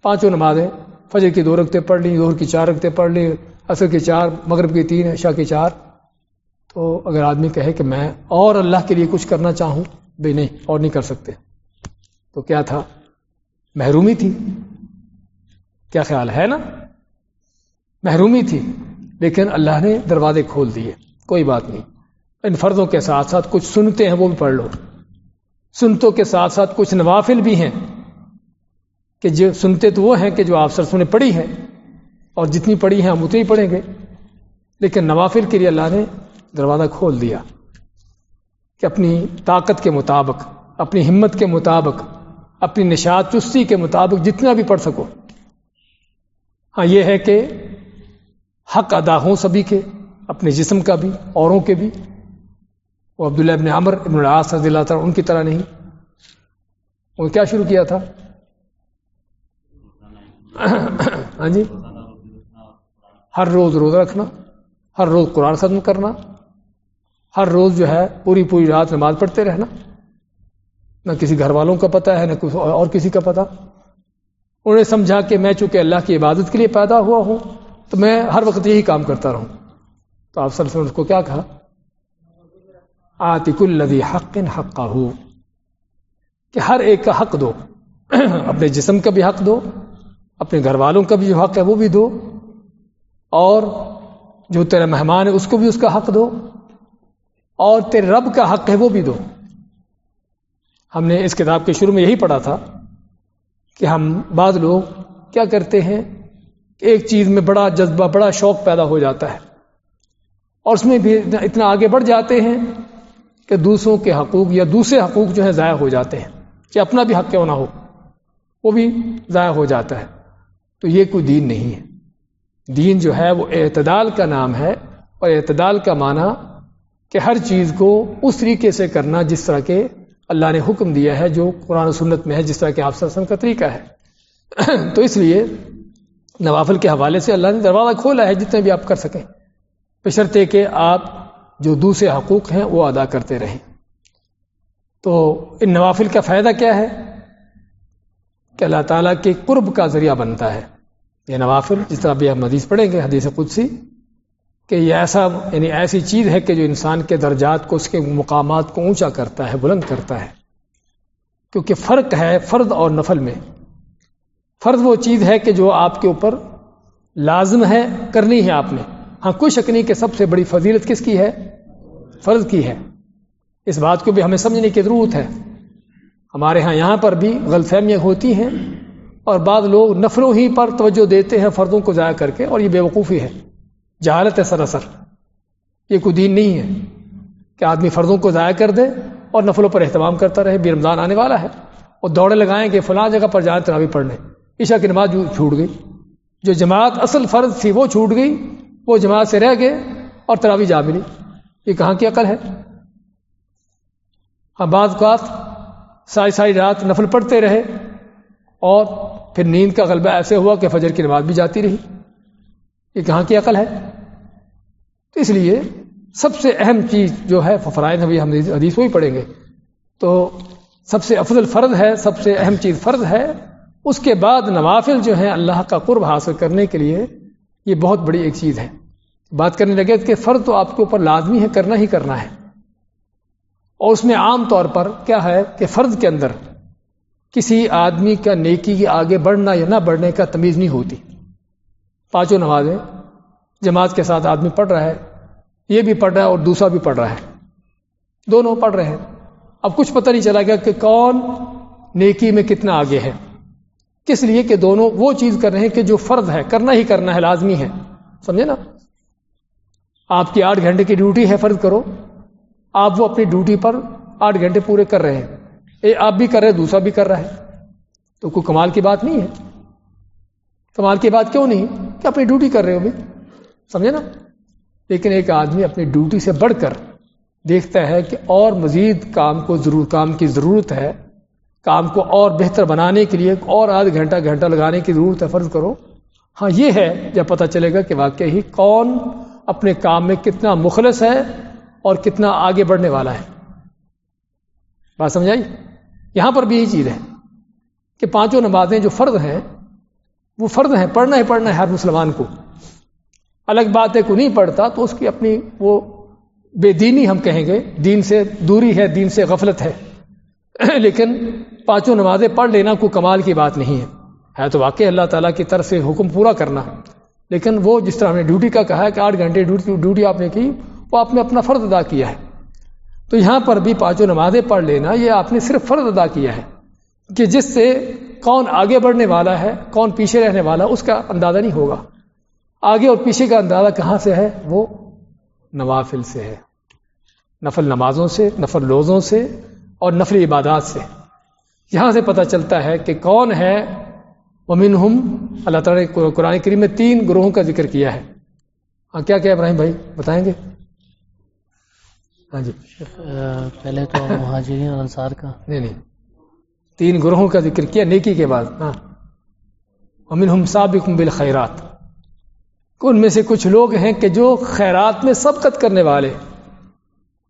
پانچوں نمازیں، فجر کی دو رکھتے پڑھ لی دور کی چار رکھتے پڑھ لی عصر کی چار، مغرب کی تین، عشاء کی چار تو اگر آدمی کہے کہ میں اور اللہ کے لیے کچھ کرنا چاہوں بھائی نہیں، اور نہیں کر سکتے۔ تو کیا تھا؟ محرومی تھی۔ کیا خیال ہے نا؟ محرومی تھی، لیکن اللہ نے دروازے کھول دیے۔ کوئی بات نہیں۔ ان فرضوں کے ساتھ ساتھ کچھ سنتے ہیں، وہ بھی پڑھ لو۔ سنتوں کے ساتھ ساتھ کچھ نوافل بھی ہیں۔ کہ جو سنتے تو وہ ہیں کہ جو آپ سرسوں نے پڑھی ہے اور جتنی پڑھی ہیں، ہم اتنی پڑھیں گے۔ لیکن نوافل کے لیے اللہ نے دروازہ کھول دیا کہ اپنی طاقت کے مطابق، اپنی ہمت کے مطابق، اپنی نشاط چستی کے مطابق جتنا بھی پڑھ سکو۔ ہاں یہ ہے کہ حق ادا ہوں سبھی کے، اپنے جسم کا بھی، اوروں کے بھی۔ وہ عبداللہ ابن عمر، ابن العاص رضی اللہ تعالیٰ، ان کی طرح نہیں۔ انہوں نے کیا شروع کیا تھا؟ ہاں جی۔ ہر روز روزہ رکھنا، ہر روز قرآن ختم کرنا ہر روز جو ہے پوری پوری رات نماز پڑھتے رہنا۔ نہ کسی گھر والوں کا پتہ ہے، نہ کچھ اور کسی کا پتہ۔ انہوں نے سمجھا کہ میں چونکہ اللہ کی عبادت کے لیے پیدا ہوا ہوں، تو میں ہر وقت یہی کام کرتا رہوں۔ تو آپ سر اس کو کیا کہا؟ آتک الدی حق حق ہو کہ ہر ایک کا حق دو۔ اپنے جسم کا بھی حق دو، اپنے گھر والوں کا بھی جو حق ہے وہ بھی دو۔ اور جو تیرا مہمان ہے، اس کو بھی اس کا حق دو۔ اور تیرے رب کا حق ہے وہ بھی دو۔ ہم نے اس کتاب کے شروع میں یہی پڑھا تھا کہ ہم بعض لوگ کیا کرتے ہیں کہ ایک چیز میں بڑا جذبہ، بڑا شوق پیدا ہو جاتا ہے اور اس میں بھی اتنا آگے بڑھ جاتے ہیں کہ دوسروں کے حقوق یا دوسرے حقوق جو ہے ضائع ہو جاتے ہیں کہ اپنا بھی حق کیوں نہ ہو، وہ بھی ضائع ہو جاتا ہے۔ تو یہ کوئی دین نہیں ہے۔ دین جو ہے وہ اعتدال کا نام ہے اور اعتدال کا معنی کہ ہر چیز کو اس طریقے سے کرنا جس طرح کے اللہ نے حکم دیا ہے، جو قرآن و سنت میں ہے، جس طرح کے آپ سرسم کا طریقہ ہے۔ تو اس لیے نوافل کے حوالے سے اللہ نے دروازہ کھولا ہے، جتنے بھی آپ کر سکیں۔ بشرطے کہ آپ جو دوسرے حقوق ہیں، وہ ادا کرتے رہیں۔ تو ان نوافل کا فائدہ کیا ہے؟ کہ اللہ تعالیٰ کے قرب کا ذریعہ بنتا ہے۔ یہ نوافل، جس طرح بھی ہم حدیث پڑھیں گے، حدیث قدسی کہ یہ ایسا یعنی ایسی چیز ہے کہ جو انسان کے درجات کو، اس کے مقامات کو اونچا کرتا ہے، بلند کرتا ہے۔ کیونکہ فرق ہے فرد اور نفل میں۔ فرد وہ چیز ہے کہ جو آپ کے اوپر لازم ہے، کرنی ہے آپ نے۔ ہاں کوئی شک نہیں کہ سب سے بڑی فضیلت کس کی ہے؟ فرض کی ہے۔ اس بات کو بھی ہمیں سمجھنے کی ضرورت ہے۔ ہمارے ہاں یہاں پر بھی غلط فہمیاں ہوتی ہیں اور بعض لوگ نفروں ہی پر توجہ دیتے ہیں، فردوں کو ضائع کر کے، اور یہ بے وقوفی ہے۔ جہالت ہے سراسر۔ یہ کوئی دین نہیں ہے کہ آدمی فردوں کو ضائع کر دے اور نفلوں پر اہتمام کرتا رہے۔ بھی رمضان آنے والا ہے اور دوڑے لگائیں کہ فلاں جگہ پر جائیں تراوی پڑھنے۔ عشاء کی نماز چھوٹ گئی۔ جو جماعت اصل فرض تھی وہ چھوٹ گئی، وہ جماعت سے رہ گئے اور تراوی جا ملی۔ یہ کہاں کی عقل ہے؟ ہاں بعض اوقات ساری ساری رات نفل پڑھتے رہے اور پھر نیند کا غلبہ ایسے ہوا کہ فجر کی نماز بھی جاتی رہی۔ یہ کہاں کی عقل ہے۔ تو اس لیے سب سے اہم چیز جو ہے فرائض ابھی ہم حدیث وہی پڑھیں گے۔ تو سب سے افضل فرض ہے، سب سے اہم چیز فرض ہے، اس کے بعد نوافل جو ہیں اللہ کا قرب حاصل کرنے کے لیے یہ بہت بڑی ایک چیز ہے۔ بات کرنے لگے کہ فرض تو آپ کے اوپر لازمی ہے، کرنا ہی کرنا ہے۔ اور اس میں عام طور پر کیا ہے کہ فرض کے اندر کسی آدمی کا نیکی کے آگے بڑھنا یا نہ بڑھنے کا تمیز نہیں ہوتی۔ پانچوں نمازیں جماعت کے ساتھ آدمی پڑھ رہا ہے، یہ بھی پڑھ رہا ہے اور دوسرا بھی پڑھ رہا ہے۔ دونوں پڑھ رہے ہیں۔ اب کچھ پتہ نہیں چلا گیا کہ کون نیکی میں کتنا آگے ہے۔ کس لیے کہ دونوں وہ چیز کر رہے ہیں کہ جو فرض ہے، کرنا ہی کرنا ہے، لازمی ہے۔ سمجھے نا؟ آپ کی آٹھ گھنٹے کی ڈیوٹی ہے، فرض کرو۔ آپ وہ اپنی ڈیوٹی پر آٹھ گھنٹے پورے کر رہے ہیں۔ اے، آپ بھی کر رہے دوسرا بھی کر رہا ہے۔ تو کوئی کمال کی بات نہیں ہے۔ کمال کی بات کیوں نہیں کہ اپنی ڈیوٹی کر رہے ہو بھی؟ سمجھے نا؟ لیکن ایک آدمی اپنی ڈیوٹی سے بڑھ کر دیکھتا ہے کہ اور مزید کام کو ضرور، کام کی ضرورت ہے، کام کو اور بہتر بنانے کے لیے، اور آدھ گھنٹہ گھنٹہ لگانے کی ضرورت ہے، فرض کرو۔ ہاں یہ ہے جب پتہ چلے گا کہ واقعی ہی کون اپنے کام میں کتنا مخلص ہے اور کتنا آگے بڑھنے والا ہے۔ بات سمجھائی یہاں پر بھی یہی چیز ہے کہ پانچوں نمازیں جو فرض ہیں وہ فرض ہیں، پڑھنا ہی پڑھنا ہے ہر مسلمان کو۔ الگ بات ہے کو نہیں پڑھتا تو اس کی اپنی وہ بے دینی ہم کہیں گے، دین سے دوری ہے، دین سے غفلت ہے۔ لیکن پانچوں نمازیں پڑھ لینا کوئی کمال کی بات نہیں ہے۔ ہے تو واقعی اللہ تعالیٰ کی طرف سے حکم پورا کرنا۔ لیکن وہ جس طرح ہم نے ڈیوٹی کا کہا ہے کہ آٹھ گھنٹے ڈیوٹی آپ نے کی، وہ آپ نے اپنا فرض ادا کیا ہے۔ تو یہاں پر بھی پانچوں نمازیں پڑھ لینا، یہ آپ نے صرف فرض ادا کیا ہے کہ جس سے کون آگے بڑھنے والا ہے کون پیچھے رہنے والا اس کا اندازہ نہیں ہوگا۔ آگے اور پیچھے کا اندازہ کہاں سے ہے؟ وہ نوافل سے ہے۔ نفل نمازوں سے نفل روزوں سے اور نفل عبادات سے۔ یہاں سے پتہ چلتا ہے کہ کون ہے۔ ومن ہم اللہ تعالیٰ نے قرآن کریم میں تین گروہوں کا ذکر کیا ہے۔ ہاں کیا کیا ابراہیم بھائی؟ بتائیں گے؟ ہاں جی۔ پہلے تو مہاجرین انصار کا۔ نہیں نہیں۔ تین گروہوں کا ذکر کیا نیکی کے بعد۔ ہاں۔ امن ہم سابق بالخیرات۔ ان میں سے کچھ لوگ ہیں کہ جو خیرات میں سبقت کرنے والے۔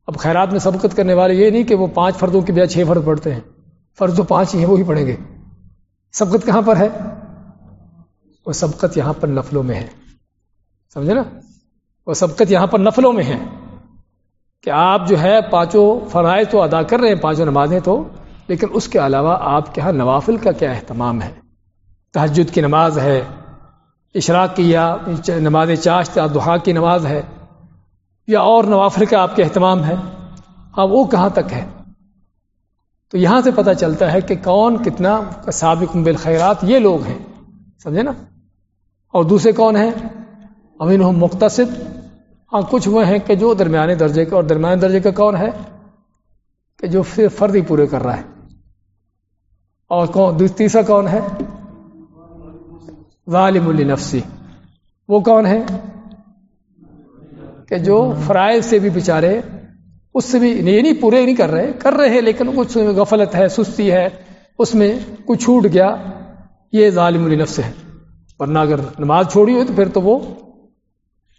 اب خیرات میں سبقت کرنے والے یہ نہیں کہ وہ پانچ فردوں کے بجائے چھ فرد پڑھتے ہیں۔ فرض تو پانچ ہی ہیں وہی پڑھیں گے۔ سبقت کہاں پر ہے؟ وہ سبقت یہاں پر نفلوں میں ہے۔ سمجھے نا؟ وہ سبقت یہاں پر نفلوں میں ہے۔ کہ آپ جو ہے پانچوں فرائض تو ادا کر رہے ہیں پانچوں نمازیں تو لیکن اس کے علاوہ آپ کے یہاں نوافل کا کیا اہتمام ہے؟ تحجد کی نماز ہے، اشراق کی یا نماز چاشت یا دہا کی نماز ہے، یا اور نوافل کا آپ کے اہتمام ہے؟ ہاں وہ کہاں تک ہے؟ تو یہاں سے پتہ چلتا ہے کہ کون کتنا سابق بالخیرات یہ لوگ ہیں، سمجھے نا؟ اور دوسرے کون ہیں؟ امین ہم مختصد ہاں کچھ وہ ہیں کہ جو درمیانے درجے کا اور درمیانے درجے کا کون ہے؟ کہ جو پھر فرد ہی پورے کر رہا ہے۔ اور کون تیسرا کون ہے؟ ظالم النفسی وہ کون ہے؟ کہ جو فرائض سے بھی بےچارے اس سے بھی یہ نہیں پورے نہیں کر رہے کر رہے ہیں، لیکن کچھ غفلت ہے، سستی ہے، اس میں کچھ چھوٹ گیا۔ یہ ظالم النفس ہے۔ ورنہ اگر نماز چھوڑی ہو تو پھر تو وہ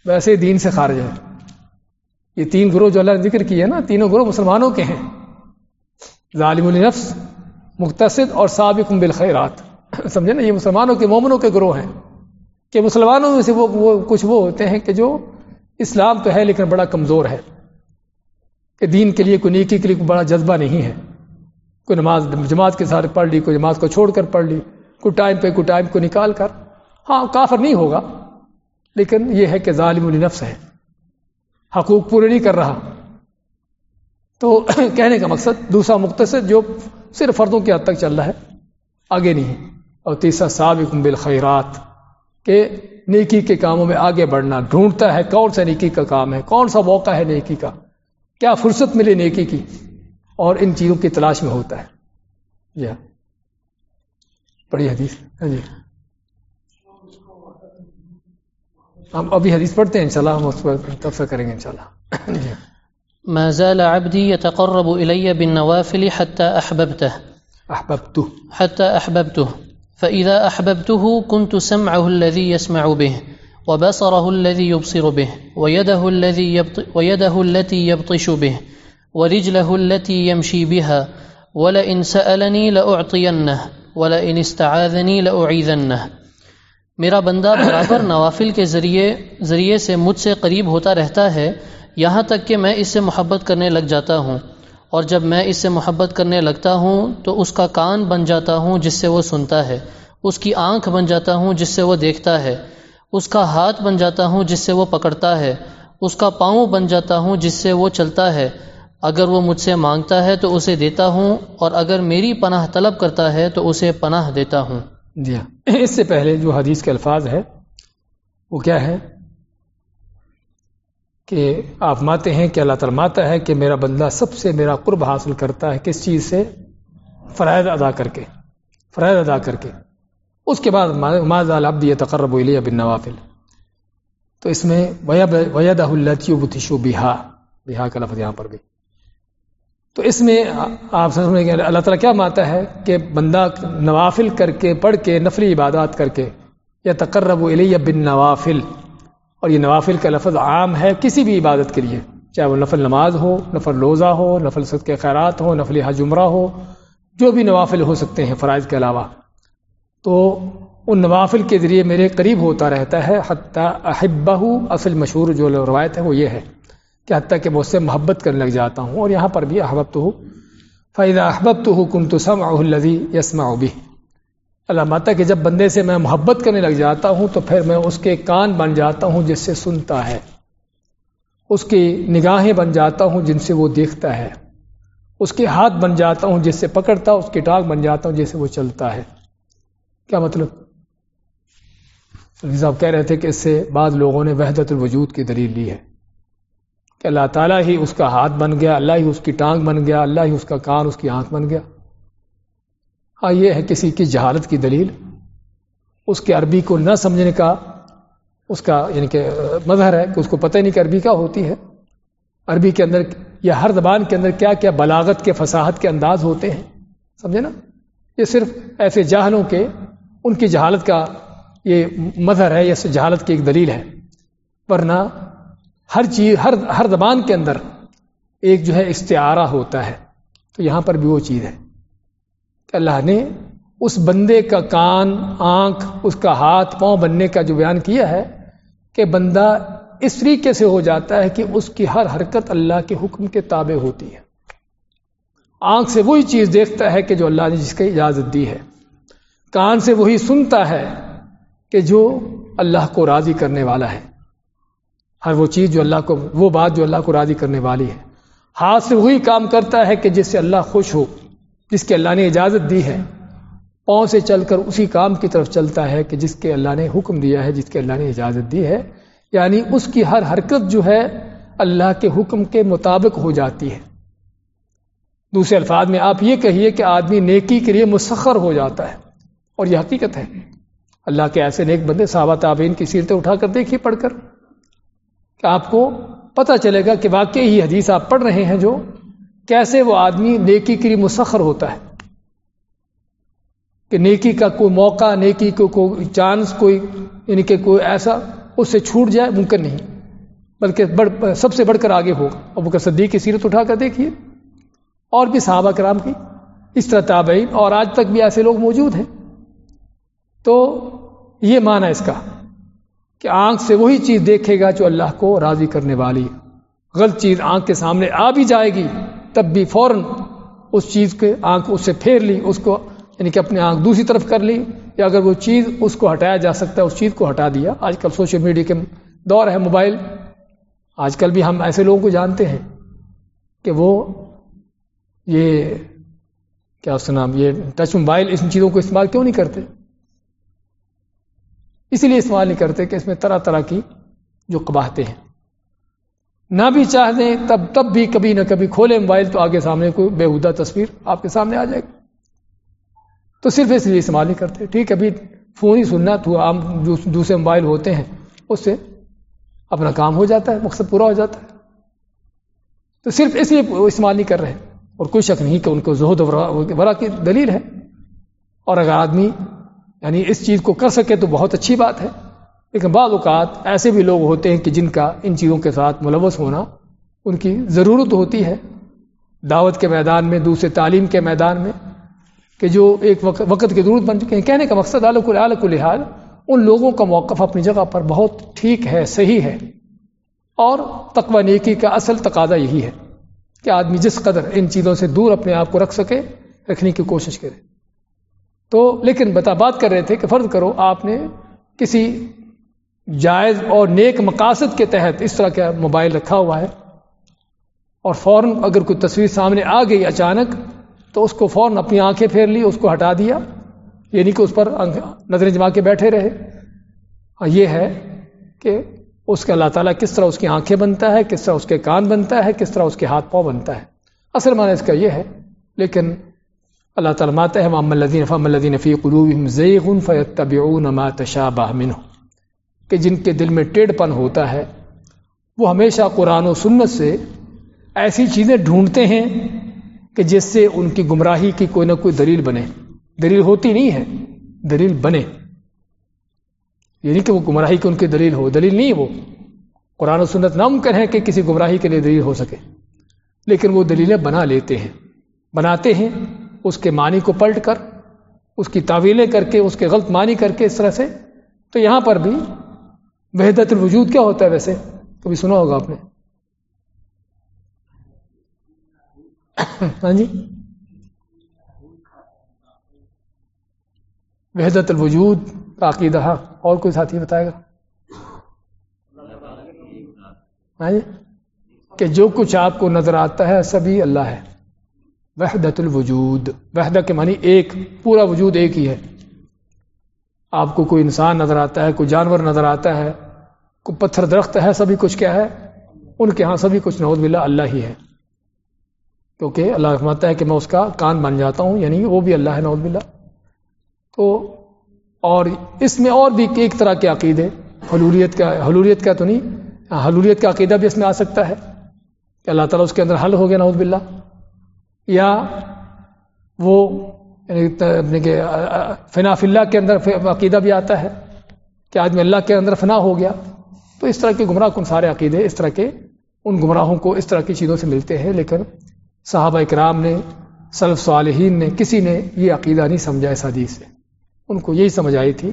ویسے دین سے خارج ہے۔ یہ تین گروہ جو اللہ نے ذکر کی ہے نا، تینوں گروہ مسلمانوں کے ہیں۔ ظالم النفس مختصد اور سابق بالخیرات۔ سمجھے نا؟ یہ مسلمانوں کے مومنوں کے گروہ ہیں۔ کہ مسلمانوں میں سے وہ وہ کچھ وہ ہوتے ہیں کہ جو اسلام تو ہے لیکن بڑا کمزور ہے۔ کہ دین کے لیے کوئی نیکی کے لیے کوئی بڑا جذبہ نہیں ہے۔ کوئی نماز جماعت کے ساتھ پڑھ لی، کوئی جماعت کو چھوڑ کر پڑھ لی۔ کوئی ٹائم پہ کوئی ٹائم کو نکال کر۔ ہاں کافر نہیں ہوگا۔ لیکن یہ ہے کہ ظالم النفس ہے۔ حقوق پورے نہیں کر رہا۔ تو کہنے کا مقصد، دوسرا مختصر جو صرف فردوں کی حد تک چل رہا ہے، آگے نہیں اور تیسرا سابق بالخیرات، کہ نیکی کے کاموں میں آگے بڑھنا، ڈھونڈتا ہے کون سا نیکی کا کام ہے، کون سا موقع ہے نیکی کا، کیا فرصت ملے نیکی کی، اور ان چیزوں کی تلاش میں ہوتا ہے۔ جی ہاں۔ بڑی حدیث۔ ہاں جی۔ ہم ابھی حدیث پڑھتے ہیں، انشاءاللہ ہم اس پر تفصیل کریں گے، انشاءاللہ۔ جی ہاں۔ ما زال عبدي يتقرب إلي بالنوافل حتى أحببته. أحببته. حتى أحببته. فإذا أحببته كنت سمعه الذي يسمع به وبصره الذي يبصر به ويده, الذي يبط ويده التي يبطش به ورجله التي يمشي بها ولئن سألني لأعطينه ولئن استعاذني لأعيذنه. میرا بندہ برابر نوافل کے ذریعے ذریعے سے مجھ سے قریب ہوتا رہتا ہے یہاں تک کہ میں اس سے محبت کرنے لگ جاتا ہوں اور جب میں اس سے محبت کرنے لگتا ہوں تو اس کا کان بن جاتا ہوں جس سے وہ سنتا ہے، اس کی آنکھ بن جاتا ہوں جس سے وہ دیکھتا ہے، اس کا ہاتھ بن جاتا ہوں جس سے وہ پکڑتا ہے، اس کا پاؤں بن جاتا ہوں جس سے وہ چلتا ہے۔ اگر وہ مجھ سے مانگتا ہے تو اسے دیتا ہوں اور اگر میری پناہ طلب کرتا ہے تو اسے پناہ دیتا ہوں۔ جی ہاں۔ اس سے پہلے جو حدیث کے الفاظ ہے وہ کیا ہے کہ آپ ماتے ہیں کہ اللہ تعالیٰ ماتا ہے کہ میرا بندہ سب سے میرا قرب حاصل کرتا ہے کس چیز سے؟ فرائض ادا کر کے، فرائض ادا کر کے۔ اس کے بعد ماض العبد یہ تقرب علیہ بن نوافل تو اس میں وید التیو بہا بہا کا لفظ یہاں پر بھی۔ تو اس میں آپ سمجھ گے اللہ تعالیٰ کیا ماتا ہے کہ بندہ نوافل کر کے، پڑھ کے، نفلی عبادات کر کے یا تقرب علیہ بن نوافل اور یہ نوافل کا لفظ عام ہے کسی بھی عبادت کے لیے، چاہے وہ نفل نماز ہو، نفل روزہ ہو، نفل صد کے خیرات ہو، نفل حج عمرہ ہو، جو بھی نوافل ہو سکتے ہیں فرائض کے علاوہ۔ تو ان نوافل کے ذریعے میرے قریب ہوتا رہتا ہے، حتیٰ احبہ اصل مشہور جو روایت ہے وہ یہ ہے کہ حتیٰ کہ میں اس سے محبت کرنے لگ جاتا ہوں اور یہاں پر بھی احبت ہو فائدہ احبت تو حکم تو سم الدی یسما بھی اللہ ماتا کہ جب بندے سے میں محبت کرنے لگ جاتا ہوں تو پھر میں اس کے کان بن جاتا ہوں جس سے سنتا ہے۔ اس کی نگاہیں بن جاتا ہوں جن سے وہ دیکھتا ہے۔ اس کے ہاتھ بن جاتا ہوں جس سے پکڑتا، اس کی ٹاک بن جاتا ہوں جس سے وہ چلتا ہے۔ کیا مطلب؟ صاحب کہہ رہے تھے کہ اس سے بعض لوگوں نے وحدت الوجود کی دلیل لی ہے کہ اللہ تعالیٰ ہی اس کا ہاتھ بن گیا، اللہ ہی اس کی ٹانگ بن گیا، اللہ ہی اس کا کان، اس کی آنکھ بن گیا۔ ہاں یہ ہے کسی کی جہالت کی دلیل۔ اس کے عربی کو نہ سمجھنے کا اس کا یعنی کہ مظہر ہے کہ اس کو پتہ نہیں کہ عربی کیا ہوتی ہے۔ عربی کے اندر یا ہر زبان کے اندر کیا کیا بلاغت کے فصاحت کے انداز ہوتے ہیں، سمجھے نا؟ یہ صرف ایسے جاہلوں کے، ان کی جہالت کا یہ مظہر ہے یا جہالت کی ایک دلیل ہے۔ ورنہ ہر چیز، ہر ہر زبان کے اندر ایک جو ہے استعارہ ہوتا ہے۔ تو یہاں پر بھی وہ چیز ہے۔ اللہ نے اس بندے کا کان، آنکھ، اس کا ہاتھ، پاؤں بننے کا جو بیان کیا ہے کہ بندہ اس طریقے سے ہو جاتا ہے کہ اس کی ہر حرکت اللہ کے حکم کے تابع ہوتی ہے۔ آنکھ سے وہی چیز دیکھتا ہے کہ جو اللہ نے جس کی اجازت دی ہے۔ کان سے وہی سنتا ہے کہ جو اللہ کو راضی کرنے والا ہے۔ ہر وہ چیز جو اللہ کو، وہ بات جو اللہ کو راضی کرنے والی ہے۔ ہاتھ سے وہی کام کرتا ہے کہ جس سے اللہ خوش ہو۔ جس کے اللہ نے اجازت دی ہے، پاؤں سے چل کر اسی کام کی طرف چلتا ہے کہ جس کے اللہ نے حکم دیا ہے، جس کے اللہ نے اجازت دی ہے۔ یعنی اس کی ہر حرکت جو ہے اللہ کے حکم کے مطابق ہو جاتی ہے۔ دوسرے الفاظ میں آپ یہ کہیے کہ آدمی نیکی کے لیے مسخر ہو جاتا ہے۔ اور یہ حقیقت ہے۔ اللہ کے ایسے نیک بندے صحابہ تعبین کی سیرتیں اٹھا کر دیکھیے پڑھ کر، کہ آپ کو پتہ چلے گا کہ واقعی ہی حدیث آپ پڑھ رہے ہیں جو کیسے وہ آدمی نیکی کے لیے مسخر ہوتا ہے؟ کہ نیکی کا کوئی موقع، نیکی کو کوئی چانس، کوئی یعنی کہ کوئی ایسا اس سے چھوٹ جائے ممکن نہیں۔ بلکہ بڑھ، سب سے بڑھ کر آگے ہوگا۔ ابو کا صدیق کی سیرت اٹھا کر دیکھیے۔ اور بھی صحابہ کرام کی۔ اس طرح تابعین۔ اور آج تک بھی ایسے لوگ موجود ہیں۔ تو یہ معنی اس کا کہ آنکھ سے وہی چیز دیکھے گا جو اللہ کو راضی کرنے والی غلط چیز آنکھ کے سامنے آ بھی جائے گی۔ تب بھی فوراً اس چیز کے آنکھ اس سے پھیر لی، اس کو یعنی کہ اپنے آنکھ دوسری طرف کر لی، یا اگر وہ چیز اس کو ہٹایا جا سکتا ہے، اس چیز کو ہٹا دیا۔ آج کل سوشل میڈیا کے دور ہے، موبائل۔ آج کل بھی ہم ایسے لوگوں کو جانتے ہیں کہ وہ یہ، کیا اس نام، یہ ٹچ موبائل ان چیزوں کو استعمال کیوں نہیں کرتے؟ اسی لیے استعمال نہیں کرتے کہ اس میں طرح طرح کی جو قباہتے ہیں۔ نہ بھی چاہ دیں تب تب بھی کبھی نہ کبھی کھولے موبائل تو آگے سامنے کوئی بےحدہ تصویر آپ کے سامنے آ جائے گی۔ تو صرف اس لیے استعمال نہیں کرتے۔ ٹھیک ہے، ابھی فون ہی سننا، تو عام دوسرے موبائل ہوتے ہیں، اس سے اپنا کام ہو جاتا ہے، مقصد پورا ہو جاتا ہے۔ تو صرف اس لیے استعمال نہیں کر رہے اور کوئی شک نہیں کہ ان کو زہد ورا کی دلیل ہے۔ اور اگر آدمی یعنی اس چیز کو کر سکے تو بہت اچھی بات ہے۔ لیکن بعض اوقات ایسے بھی لوگ ہوتے ہیں کہ جن کا ان چیزوں کے ساتھ ملوث ہونا ان کی ضرورت ہوتی ہے۔ دعوت کے میدان میں، دوسرے تعلیم کے میدان میں کہ جو ایک وقت کی ضرورت بن چکے ہیں۔ کہنے کا مقصد عالق الحال ان لوگوں کا موقف اپنی جگہ پر بہت ٹھیک ہے، صحیح ہے۔ اور تقوی نیکی کا اصل تقاضا یہی ہے کہ آدمی جس قدر ان چیزوں سے دور اپنے آپ کو رکھ سکے، رکھنے کی کوشش کرے۔ تو لیکن بتا، بات کر رہے تھے کہ فرض کرو آپ نے کسی جائز اور نیک مقاصد کے تحت اس طرح کا موبائل رکھا ہوا ہے اور فوراً اگر کوئی تصویر سامنے آ گئی اچانک تو اس کو فوراً اپنی آنکھیں پھیر لی، اس کو ہٹا دیا۔ یعنی کہ اس پر نظریں جما کے بیٹھے رہے۔ اور یہ ہے کہ اس کے اللہ تعالیٰ کس طرح اس کی آنکھیں بنتا ہے، کس طرح اس کے کان بنتا ہے، کس طرح اس کے ہاتھ پاؤں بنتا ہے۔ اصل معنی اس کا یہ ہے، لیکن اللہ تعالیٰ ماتا ہے محمد الدین فم الدین فی قلوب زیغن فیتبعون ما تشابہ منہ کہ جن کے دل میں ٹیڑھ پن ہوتا ہے، وہ ہمیشہ قرآن و سنت سے ایسی چیزیں ڈھونڈتے ہیں کہ جس سے ان کی گمراہی کی کوئی نہ کوئی دلیل بنے۔ دلیل ہوتی نہیں ہے، دلیل بنے۔ یعنی کہ وہ گمراہی کی ان کی دلیل ہو، دلیل نہیں وہ۔ قرآن و سنت ناممکن ہے کہ کسی گمراہی کے لیے دلیل ہو سکے، لیکن وہ دلیلیں بنا لیتے ہیں۔ بناتے ہیں، اس کے معنی کو پلٹ کر، اس کی تعویلیں کر کے، اس کے غلط معنی کر کے اس طرح سے۔ تو یہاں پر بھی وحدت الوجود کیا ہوتا ہے ویسے؟ کبھی سنا ہوگا آپ نے؟ ہاں جی؟ وحدت الوجود کا عقیدہ، اور کوئی ساتھی بتائے گا؟ ہاں جی؟ کہ جو کچھ آپ کو نظر آتا ہے، سبھی اللہ ہے۔ وحدت الوجود، وحدہ کے معنی ایک، پورا وجود ایک ہی ہے۔ آپ کو کوئی انسان نظر آتا ہے، کوئی جانور نظر آتا ہے، کوئی پتھر درخت ہے، سبھی کچھ کیا ہے؟ ان کے ہاں سبھی کچھ نوز بلا اللہ ہی ہے۔ کیونکہ اللہ فرماتا ہے کہ میں اس کا کان بن جاتا ہوں یعنی وہ بھی اللہ ہے نوز بلا تو اور اس میں اور بھی ایک طرح کے عقیدے، حلولیت کا حلولیت کا تو نہیں ہاں، حلولیت کا عقیدہ بھی اس میں آ سکتا ہے کہ اللہ تعالیٰ اس کے اندر حل ہو گیا نوز بلّہ یا وہ یعنی, یعنی فنا اللہ کے اندر عقیدہ بھی آتا ہے کہ آدمی اللہ کے اندر فنا ہو گیا۔ تو اس طرح کے گمراہ کن سارے عقیدے اس طرح کے ان گمراہوں کو اس طرح کی چیزوں سے ملتے ہیں، لیکن صحابہ اکرام نے، سلف صالحین نے، کسی نے یہ عقیدہ نہیں سمجھا اس حدیث سے۔ ان کو یہی سمجھ آئی تھی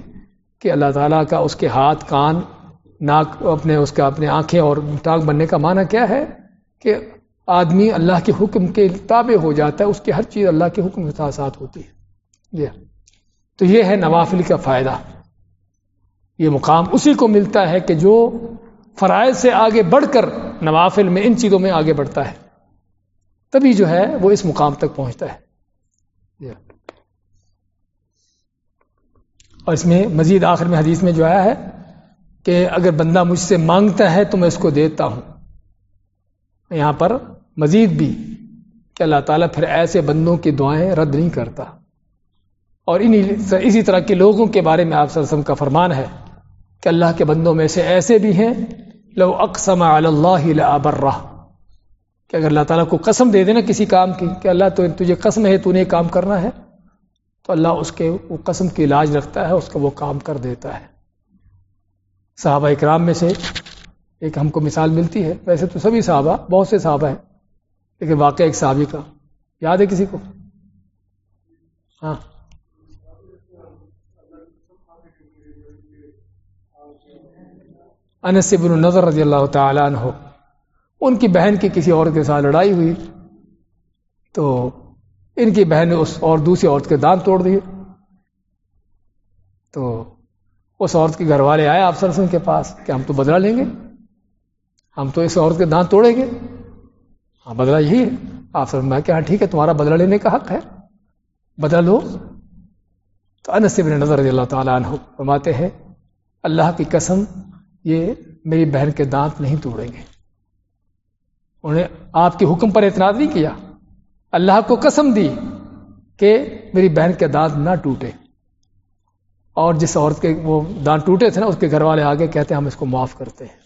کہ اللہ تعالیٰ کا اس کے ہاتھ، کان، ناک، اپنے اس کا اپنے آنکھیں اور ٹانگ بننے کا معنی کیا ہے کہ آدمی اللہ کے حکم کے تابع ہو جاتا ہے، اس کی ہر چیز اللہ کے حکم کے ساتھ ساتھ ہوتی ہے۔ یہ۔ تو یہ ہے نوافل کا فائدہ۔ یہ مقام اسی کو ملتا ہے کہ جو فرائض سے آگے بڑھ کر نوافل میں ان چیزوں میں آگے بڑھتا ہے، تبھی جو ہے وہ اس مقام تک پہنچتا ہے۔ اور اس میں مزید آخر میں حدیث میں جو آیا ہے کہ اگر بندہ مجھ سے مانگتا ہے تو میں اس کو دیتا ہوں۔ یہاں پر مزید بھی کہ اللہ تعالیٰ پھر ایسے بندوں کی دعائیں رد نہیں کرتا۔ اور انہی اسی طرح کے لوگوں کے بارے میں آپ وسلم کا فرمان ہے کہ اللہ کے بندوں میں سے ایسے بھی ہیں، لو اقسم اللہ کہ اگر اللہ تعالیٰ کو قسم دے دے نا کسی کام کی کہ اللہ تو تجھے قسم ہے، تو نے کام کرنا ہے، تو اللہ اس کے وہ قسم کی علاج رکھتا ہے، اس کا وہ کام کر دیتا ہے۔ صحابہ اکرام میں سے ایک ہم کو مثال ملتی ہے۔ ویسے تو سبھی صحابہ، بہت سے صحابہ ہیں، لیکن واقع ایک صحابی کا۔ یاد ہے کسی کو؟ ہاں۔ انس بن نظر رضی اللہ تعالیٰ عنہ، ان کی بہن کی کسی عورت کے ساتھ لڑائی ہوئی، تو ان کی بہن نے اس اور دوسری عورت کے دانت توڑ دیے۔ تو اس عورت کے گھر والے آئے آپ سرسن کے پاس کہ ہم تو بدلا لیں گے۔ ہم تو اس عورت کے دانت توڑیں گے۔ ہاں بدلا یہی ہے۔ آپ سر میں کہ ہاں ٹھیک ہے، تمہارا بدلا لینے کا حق ہے۔ بدلا لو۔ تو انس بن نظر رضی اللہ تعالیٰ عنہ فرماتے ہیں، اللہ کی قسم، یہ میری بہن کے دانت نہیں توڑیں گے۔ انہوں نے آپ کے حکم پر اعتراض نہیں کیا۔ اللہ کو قسم دی کہ میری بہن کے دانت نہ ٹوٹے۔ اور جس عورت کے وہ دانت ٹوٹے تھے نا، اس کے گھر والے آگے کہتے ہیں، ہم اس کو معاف کرتے ہیں۔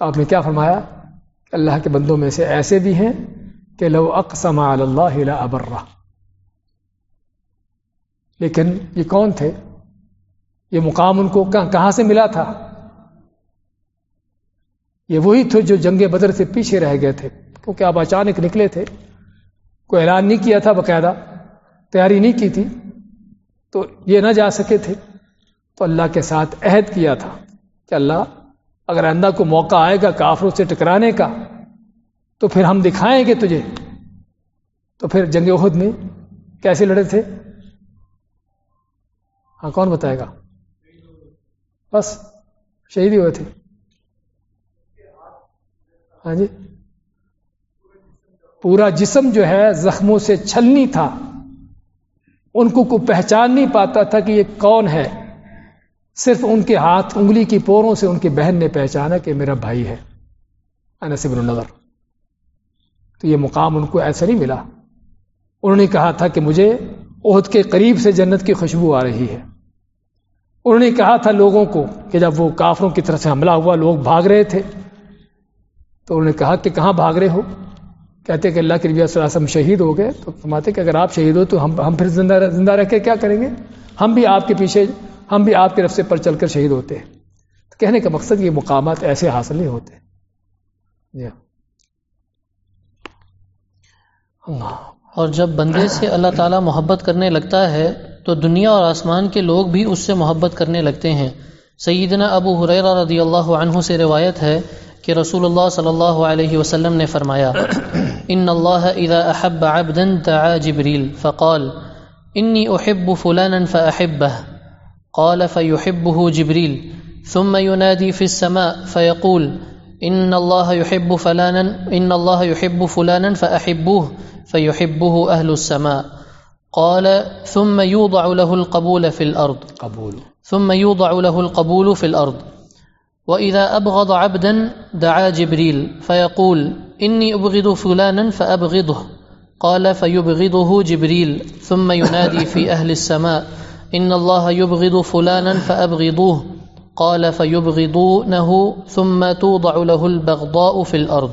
آپ نے کیا فرمایا؟ کہ اللہ کے بندوں میں سے ایسے بھی ہیں کہ لو اقسم اللہ ابرہ۔ لیکن یہ کون تھے؟ یہ مقام ان کو کہاں سے ملا تھا؟ یہ وہی تھے جو جنگ بدر سے پیچھے رہ گئے تھے۔ کیونکہ آپ اچانک نکلے تھے۔ کوئی اعلان نہیں کیا تھا باقاعدہ، تیاری نہیں کی تھی۔ تو یہ نہ جا سکے تھے۔ تو اللہ کے ساتھ عہد کیا تھا کہ اللہ اگر آئندہ کو موقع آئے گا کافروں سے ٹکرانے کا، تو پھر ہم دکھائیں گے تجھے۔ تو پھر جنگ عہد میں کیسے لڑے تھے؟ ہاں کون بتائے گا؟ بس، شہید ہی ہوئے تھے۔ ہاں جی۔ پورا جسم جو ہے زخموں سے چھلنی تھا۔ ان کو کوئی پہچان نہیں پاتا تھا کہ یہ کون ہے۔ صرف ان کے ہاتھ انگلی کی پوروں سے ان کی بہن نے پہچانا کہ میرا بھائی ہے، انس بن نظر تو یہ مقام ان کو ایسا نہیں ملا۔ انہوں نے کہا تھا کہ مجھے عہد کے قریب سے جنت کی خوشبو آ رہی ہے۔ انہوں نے کہا تھا لوگوں کو کہ جب وہ کافروں کی طرف سے حملہ ہوا، لوگ بھاگ رہے تھے۔ تو انہوں نے کہا کہ کہاں بھاگ رہے ہو؟ کہتے کہ اللہ کے ربیہ صلی اللہ علیہ وسلم شہید ہو گئے۔ تو فرماتے کہ اگر آپ شہید ہو تو ہم ہم پھر زندہ زندہ رہ کے کیا کریں گے؟ ہم بھی آپ کے پیچھے ہم بھی آپ کے رفتے پر چل کر شہید ہوتے ہیں۔ کہنے کا مقصد یہ مقامات ایسے حاصل نہیں ہوتے۔ جی ہاں۔ اور جب بندے سے اللہ تعالیٰ محبت کرنے لگتا ہے، تو دنیا اور آسمان کے لوگ بھی اس سے محبت کرنے لگتے ہیں۔ سیدنا ابو حریر رضی اللہ عنہ سے روایت ہے کہ رسول اللہ صلی اللہ علیہ وسلم نے فرمایا، ان اللہ اذا احب عبدا دعا جبریل، فقال إني أحب فلانا فأحبه قال فيحبه جبريل ثم ينادي في السماء فيقول إن الله يحب فلانا إن الله يحب فلانا فأحبوه فيحبه أهل السماء. قال ثم يوضع له القبول في الأرض. قبول. ثم يوضع له القبول في الأرض. وإذا أبغض عبدا دعا جبريل فيقول إني أبغض فلانا فأبغضه. قال فيبغضه جبريل ثم ينادي في أهل السماء. إن الله يبغض فلانا فأبغضوه قال فيبغضونه ثم توضع له البغضاء في الأرض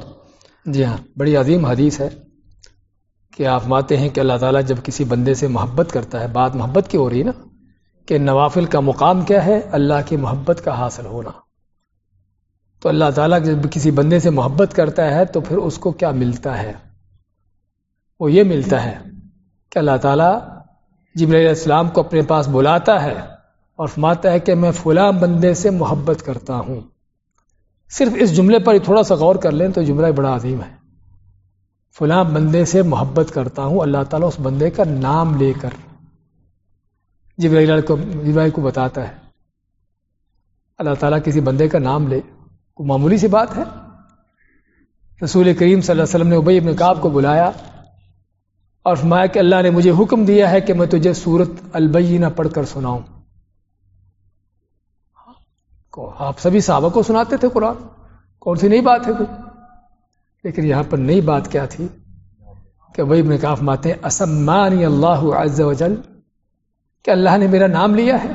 جی ہاں بڑی عظیم حدیث ہے کہ آپ ماتے ہیں کہ اللہ تعالیٰ جب کسی بندے سے محبت کرتا ہے، بات محبت کی ہو رہی ہے نا، کہ نوافل کا مقام کیا ہے؟ اللہ کی محبت کا حاصل ہونا۔ تو اللہ تعالیٰ جب کسی بندے سے محبت کرتا ہے تو پھر اس کو کیا ملتا ہے؟ وہ یہ ملتا ہے کہ اللہ تعالیٰ علیہ السلام کو اپنے پاس بلاتا ہے اور فرماتا ہے کہ میں فلاں بندے سے محبت کرتا ہوں۔ صرف اس جملے پر تھوڑا سا غور کر لیں تو جملہ بڑا عظیم ہے۔ فلاں بندے سے محبت کرتا ہوں، اللہ تعالیٰ اس بندے کا نام لے کر جبرائیل کو جبرائیل کو بتاتا ہے۔ اللہ تعالیٰ کسی بندے کا نام لے۔ کو معمولی سی بات ہے؟ رسول کریم صلی اللہ علیہ وسلم نے ابئی ابن کعب کو بلایا۔ اور فرمایا کہ اللہ نے مجھے حکم دیا ہے کہ میں تجھے سورت البینہ پڑھ کر سناؤں۔ آپ سبھی صحابہ کو سناتے تھے قرآن؟ کون سی نئی بات ہے کوئی؟ لیکن یہاں پر نئی بات کیا تھی کہ وہی ابن کاف ماتے اسمانی اللہ عز و جل، کہ اللہ نے میرا نام لیا ہے۔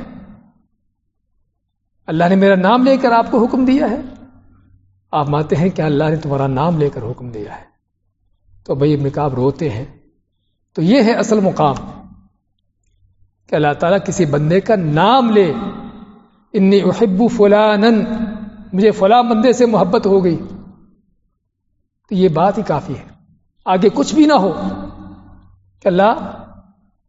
اللہ نے میرا نام لے کر آپ کو حکم دیا ہے۔ آپ ماتے ہیں کہ اللہ نے تمہارا نام لے کر حکم دیا ہے۔ تو بھائی ابن کعب روتے ہیں۔ تو یہ ہے اصل مقام کہ اللہ تعالیٰ کسی بندے کا نام لے، انی احب فلانن مجھے فلاں بندے سے محبت ہو گئی۔ تو یہ بات ہی کافی ہے۔ آگے کچھ بھی نہ ہو۔ کہ اللہ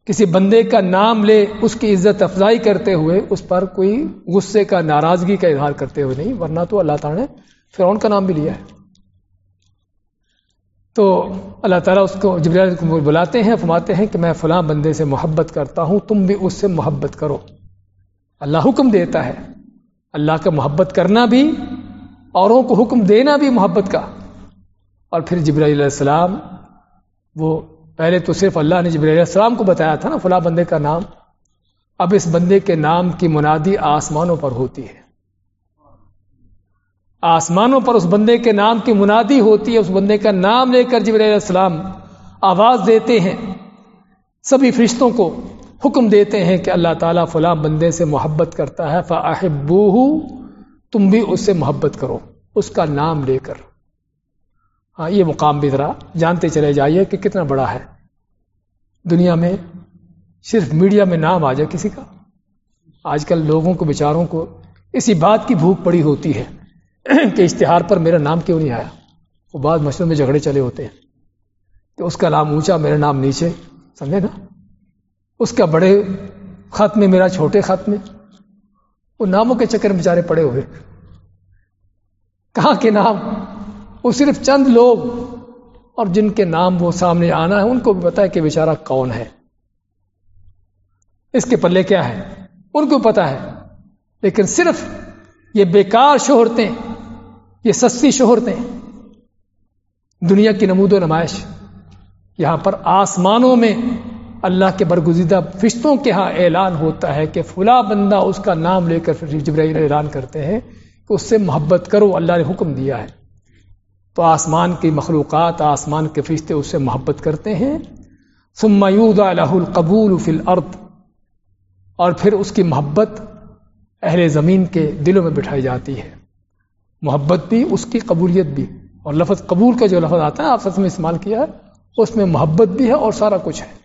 کسی بندے کا نام لے، اس کی عزت افزائی کرتے ہوئے اس پر کوئی غصے کا ناراضگی کا اظہار کرتے ہوئے نہیں، ورنہ تو اللہ تعالیٰ نے فرعون کا نام بھی لیا ہے۔ تو اللہ تعالیٰ اس کو کو بلاتے ہیں، فرماتے ہیں کہ میں فلاں بندے سے محبت کرتا ہوں، تم بھی اس سے محبت کرو۔ اللہ حکم دیتا ہے۔ اللہ کا محبت کرنا بھی، اوروں کو حکم دینا بھی محبت کا۔ اور پھر جبرائیل علیہ السلام، وہ پہلے تو صرف اللہ نے جبرائیل علیہ السلام کو بتایا تھا نا، فلاں بندے کا نام۔ اب اس بندے کے نام کی منادی آسمانوں پر ہوتی ہے۔ آسمانوں پر اس بندے کے نام کی منادی ہوتی ہے، اس بندے کا نام لے کر جبرائیل علیہ السلام آواز دیتے ہیں۔ سبھی فرشتوں کو حکم دیتے ہیں کہ اللہ تعالیٰ فلاں بندے سے محبت کرتا ہے فاحبو تم بھی اس سے محبت کرو، اس کا نام لے کر۔ ہاں یہ مقام بھی ذرا جانتے چلے جائیے کہ کتنا بڑا ہے۔ دنیا میں صرف میڈیا میں نام آ جائے کسی کا۔ آج کل لوگوں کو، بیچاروں کو اسی بات کی بھوک پڑی ہوتی ہے۔ کہ اشتہار پر میرا نام کیوں نہیں آیا؟ وہ بعض مشروں میں جھگڑے چلے ہوتے ہیں۔ کہ اس کا نام اونچا، میرا نام نیچے، سمجھے نا؟ اس کا بڑے خط میں، میرا چھوٹے خط میں۔ وہ ناموں کے چکر بیچارے پڑے ہوئے۔ کہاں کے نام؟ وہ صرف چند لوگ۔ اور جن کے نام وہ سامنے آنا ہے، ان کو بھی پتا ہے کہ بیچارہ کون ہے۔ اس کے پلے کیا ہے ان کو پتا ہے۔ لیکن صرف یہ بیکار شہرتیں یہ سستی شہرتیں دنیا کی نمود و نمائش۔ یہاں پر آسمانوں میں اللہ کے برگزیدہ فشتوں کے ہاں اعلان ہوتا ہے کہ فلا بندہ اس کا نام لے کر جبرائیل اعلان کرتے ہیں کہ اس سے محبت کرو، اللہ نے حکم دیا ہے۔ تو آسمان کی مخلوقات، آسمان کے فرشتے اس سے محبت کرتے ہیں۔ سمیود الہ القبول فی الارض۔ اور پھر اس کی محبت اہل زمین کے دلوں میں بٹھائی جاتی ہے۔ محبت بھی، اس کی قبولیت بھی۔ اور لفظ قبول کا جو لفظ آتا ہے، آپ سچ میں استعمال کیا ہے، اس میں محبت بھی ہے اور سارا کچھ ہے۔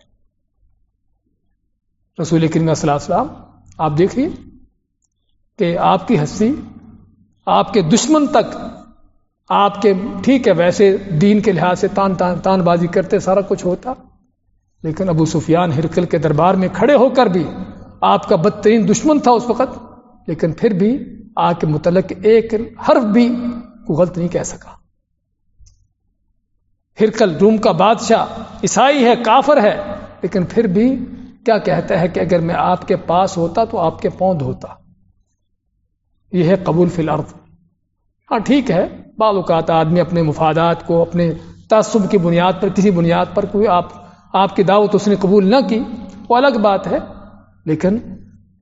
رسول کریم صلی اللہ علیہ وسلم، آپ دیکھیے کہ آپ کی ہنسی آپ کے دشمن تک، آپ کے، ٹھیک ہے، ویسے دین کے لحاظ سے تان تان تان بازی کرتے سارا کچھ ہوتا۔ لیکن ابو سفیان ہرکل کے دربار میں کھڑے ہو کر بھی آپ کا بدترین دشمن تھا اس وقت، لیکن پھر بھی آ کے متعلق ایک حرف بھی کو غلط نہیں کہہ سکا۔ ہرکل روم کا بادشاہ عیسائی ہے، کافر ہے، لیکن پھر بھی کیا کہتا ہے کہ اگر میں آپ کے پاس ہوتا تو آپ کے پوند ہوتا یہ ہے قبول فی الارض۔ ہاں ٹھیک ہے، بعض اوقات آدمی اپنے مفادات کو، اپنے تعصب کی بنیاد پر، کسی بنیاد پر کوئی آپ آپ کی دعوت اس نے قبول نہ کی، وہ الگ بات ہے، لیکن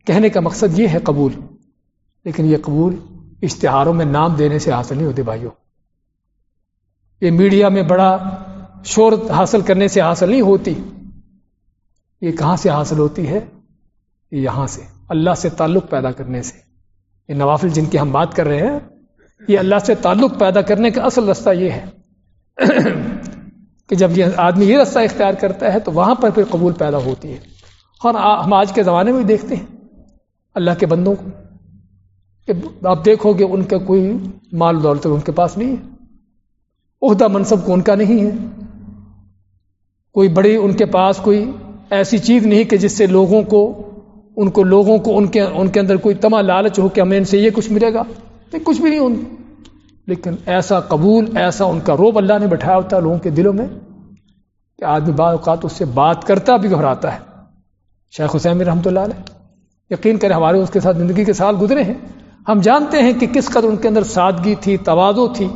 کہنے کا مقصد یہ ہے قبول۔ لیکن یہ قبول اشتہاروں میں نام دینے سے حاصل نہیں ہوتے بھائیوں یہ میڈیا میں بڑا شہرت حاصل کرنے سے حاصل نہیں ہوتی۔ یہ کہاں سے حاصل ہوتی ہے؟ یہاں سے۔ اللہ سے تعلق پیدا کرنے سے۔ یہ نوافل جن کی ہم بات کر رہے ہیں، یہ اللہ سے تعلق پیدا کرنے کا اصل رستہ یہ ہے کہ جب یہ آدمی یہ رستہ اختیار کرتا ہے تو وہاں پر پھر قبول پیدا ہوتی ہے۔ اور ہم آج کے زمانے میں بھی دیکھتے ہیں۔ اللہ کے بندوں کو کہ آپ دیکھو گے ان کا کوئی مال دولت ان کے پاس نہیں ہے۔ عہدہ منصب کو ان کا نہیں ہے۔ کوئی بڑی ان کے پاس کوئی ایسی چیز نہیں کہ جس سے لوگوں کو، ان کو لوگوں کو ان کے ان کے اندر کوئی تما لالچ ہو کہ ہمیں ان سے یہ کچھ ملے گا۔ نہیں، کچھ بھی نہیں ان لیکن ایسا قبول، ایسا ان کا روب اللہ نے بٹھایا ہوتا ہے لوگوں کے دلوں میں کہ آدمی بعض اوقات اس سے بات کرتا بھی گھبراتا ہے۔ شیخ حسین رحمۃ اللہ علیہ، یقین کرے ہمارے اس کے ساتھ زندگی کے سال گزرے ہیں۔ ہم جانتے ہیں کہ کس قدر ان کے اندر سادگی تھی توازو تھی،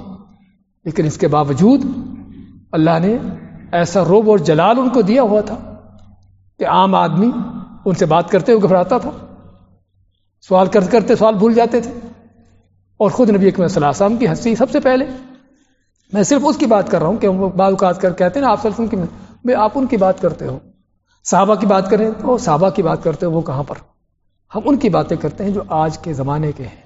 لیکن اس کے باوجود اللہ نے ایسا روب اور جلال ان کو دیا ہوا تھا کہ عام آدمی ان سے بات کرتے ہوئے گھبراتا تھا، سوال کرتے کرتے سوال بھول جاتے تھے۔ اور خود نبی اکمل صلی اللہ علیہ وسلم کی ہنسی سب سے پہلے۔ میں صرف اس کی بات کر رہا ہوں کہ وہ بعض اوقات کر کہتے ہیں نا، آپ سلسل کی میں آپ ان کی بات کرتے ہو صحابہ کی بات کریں تو صحابہ کی بات کرتے ہو وہ کہاں پر؟ ہم ان کی باتیں کرتے ہیں جو آج کے زمانے کے ہیں۔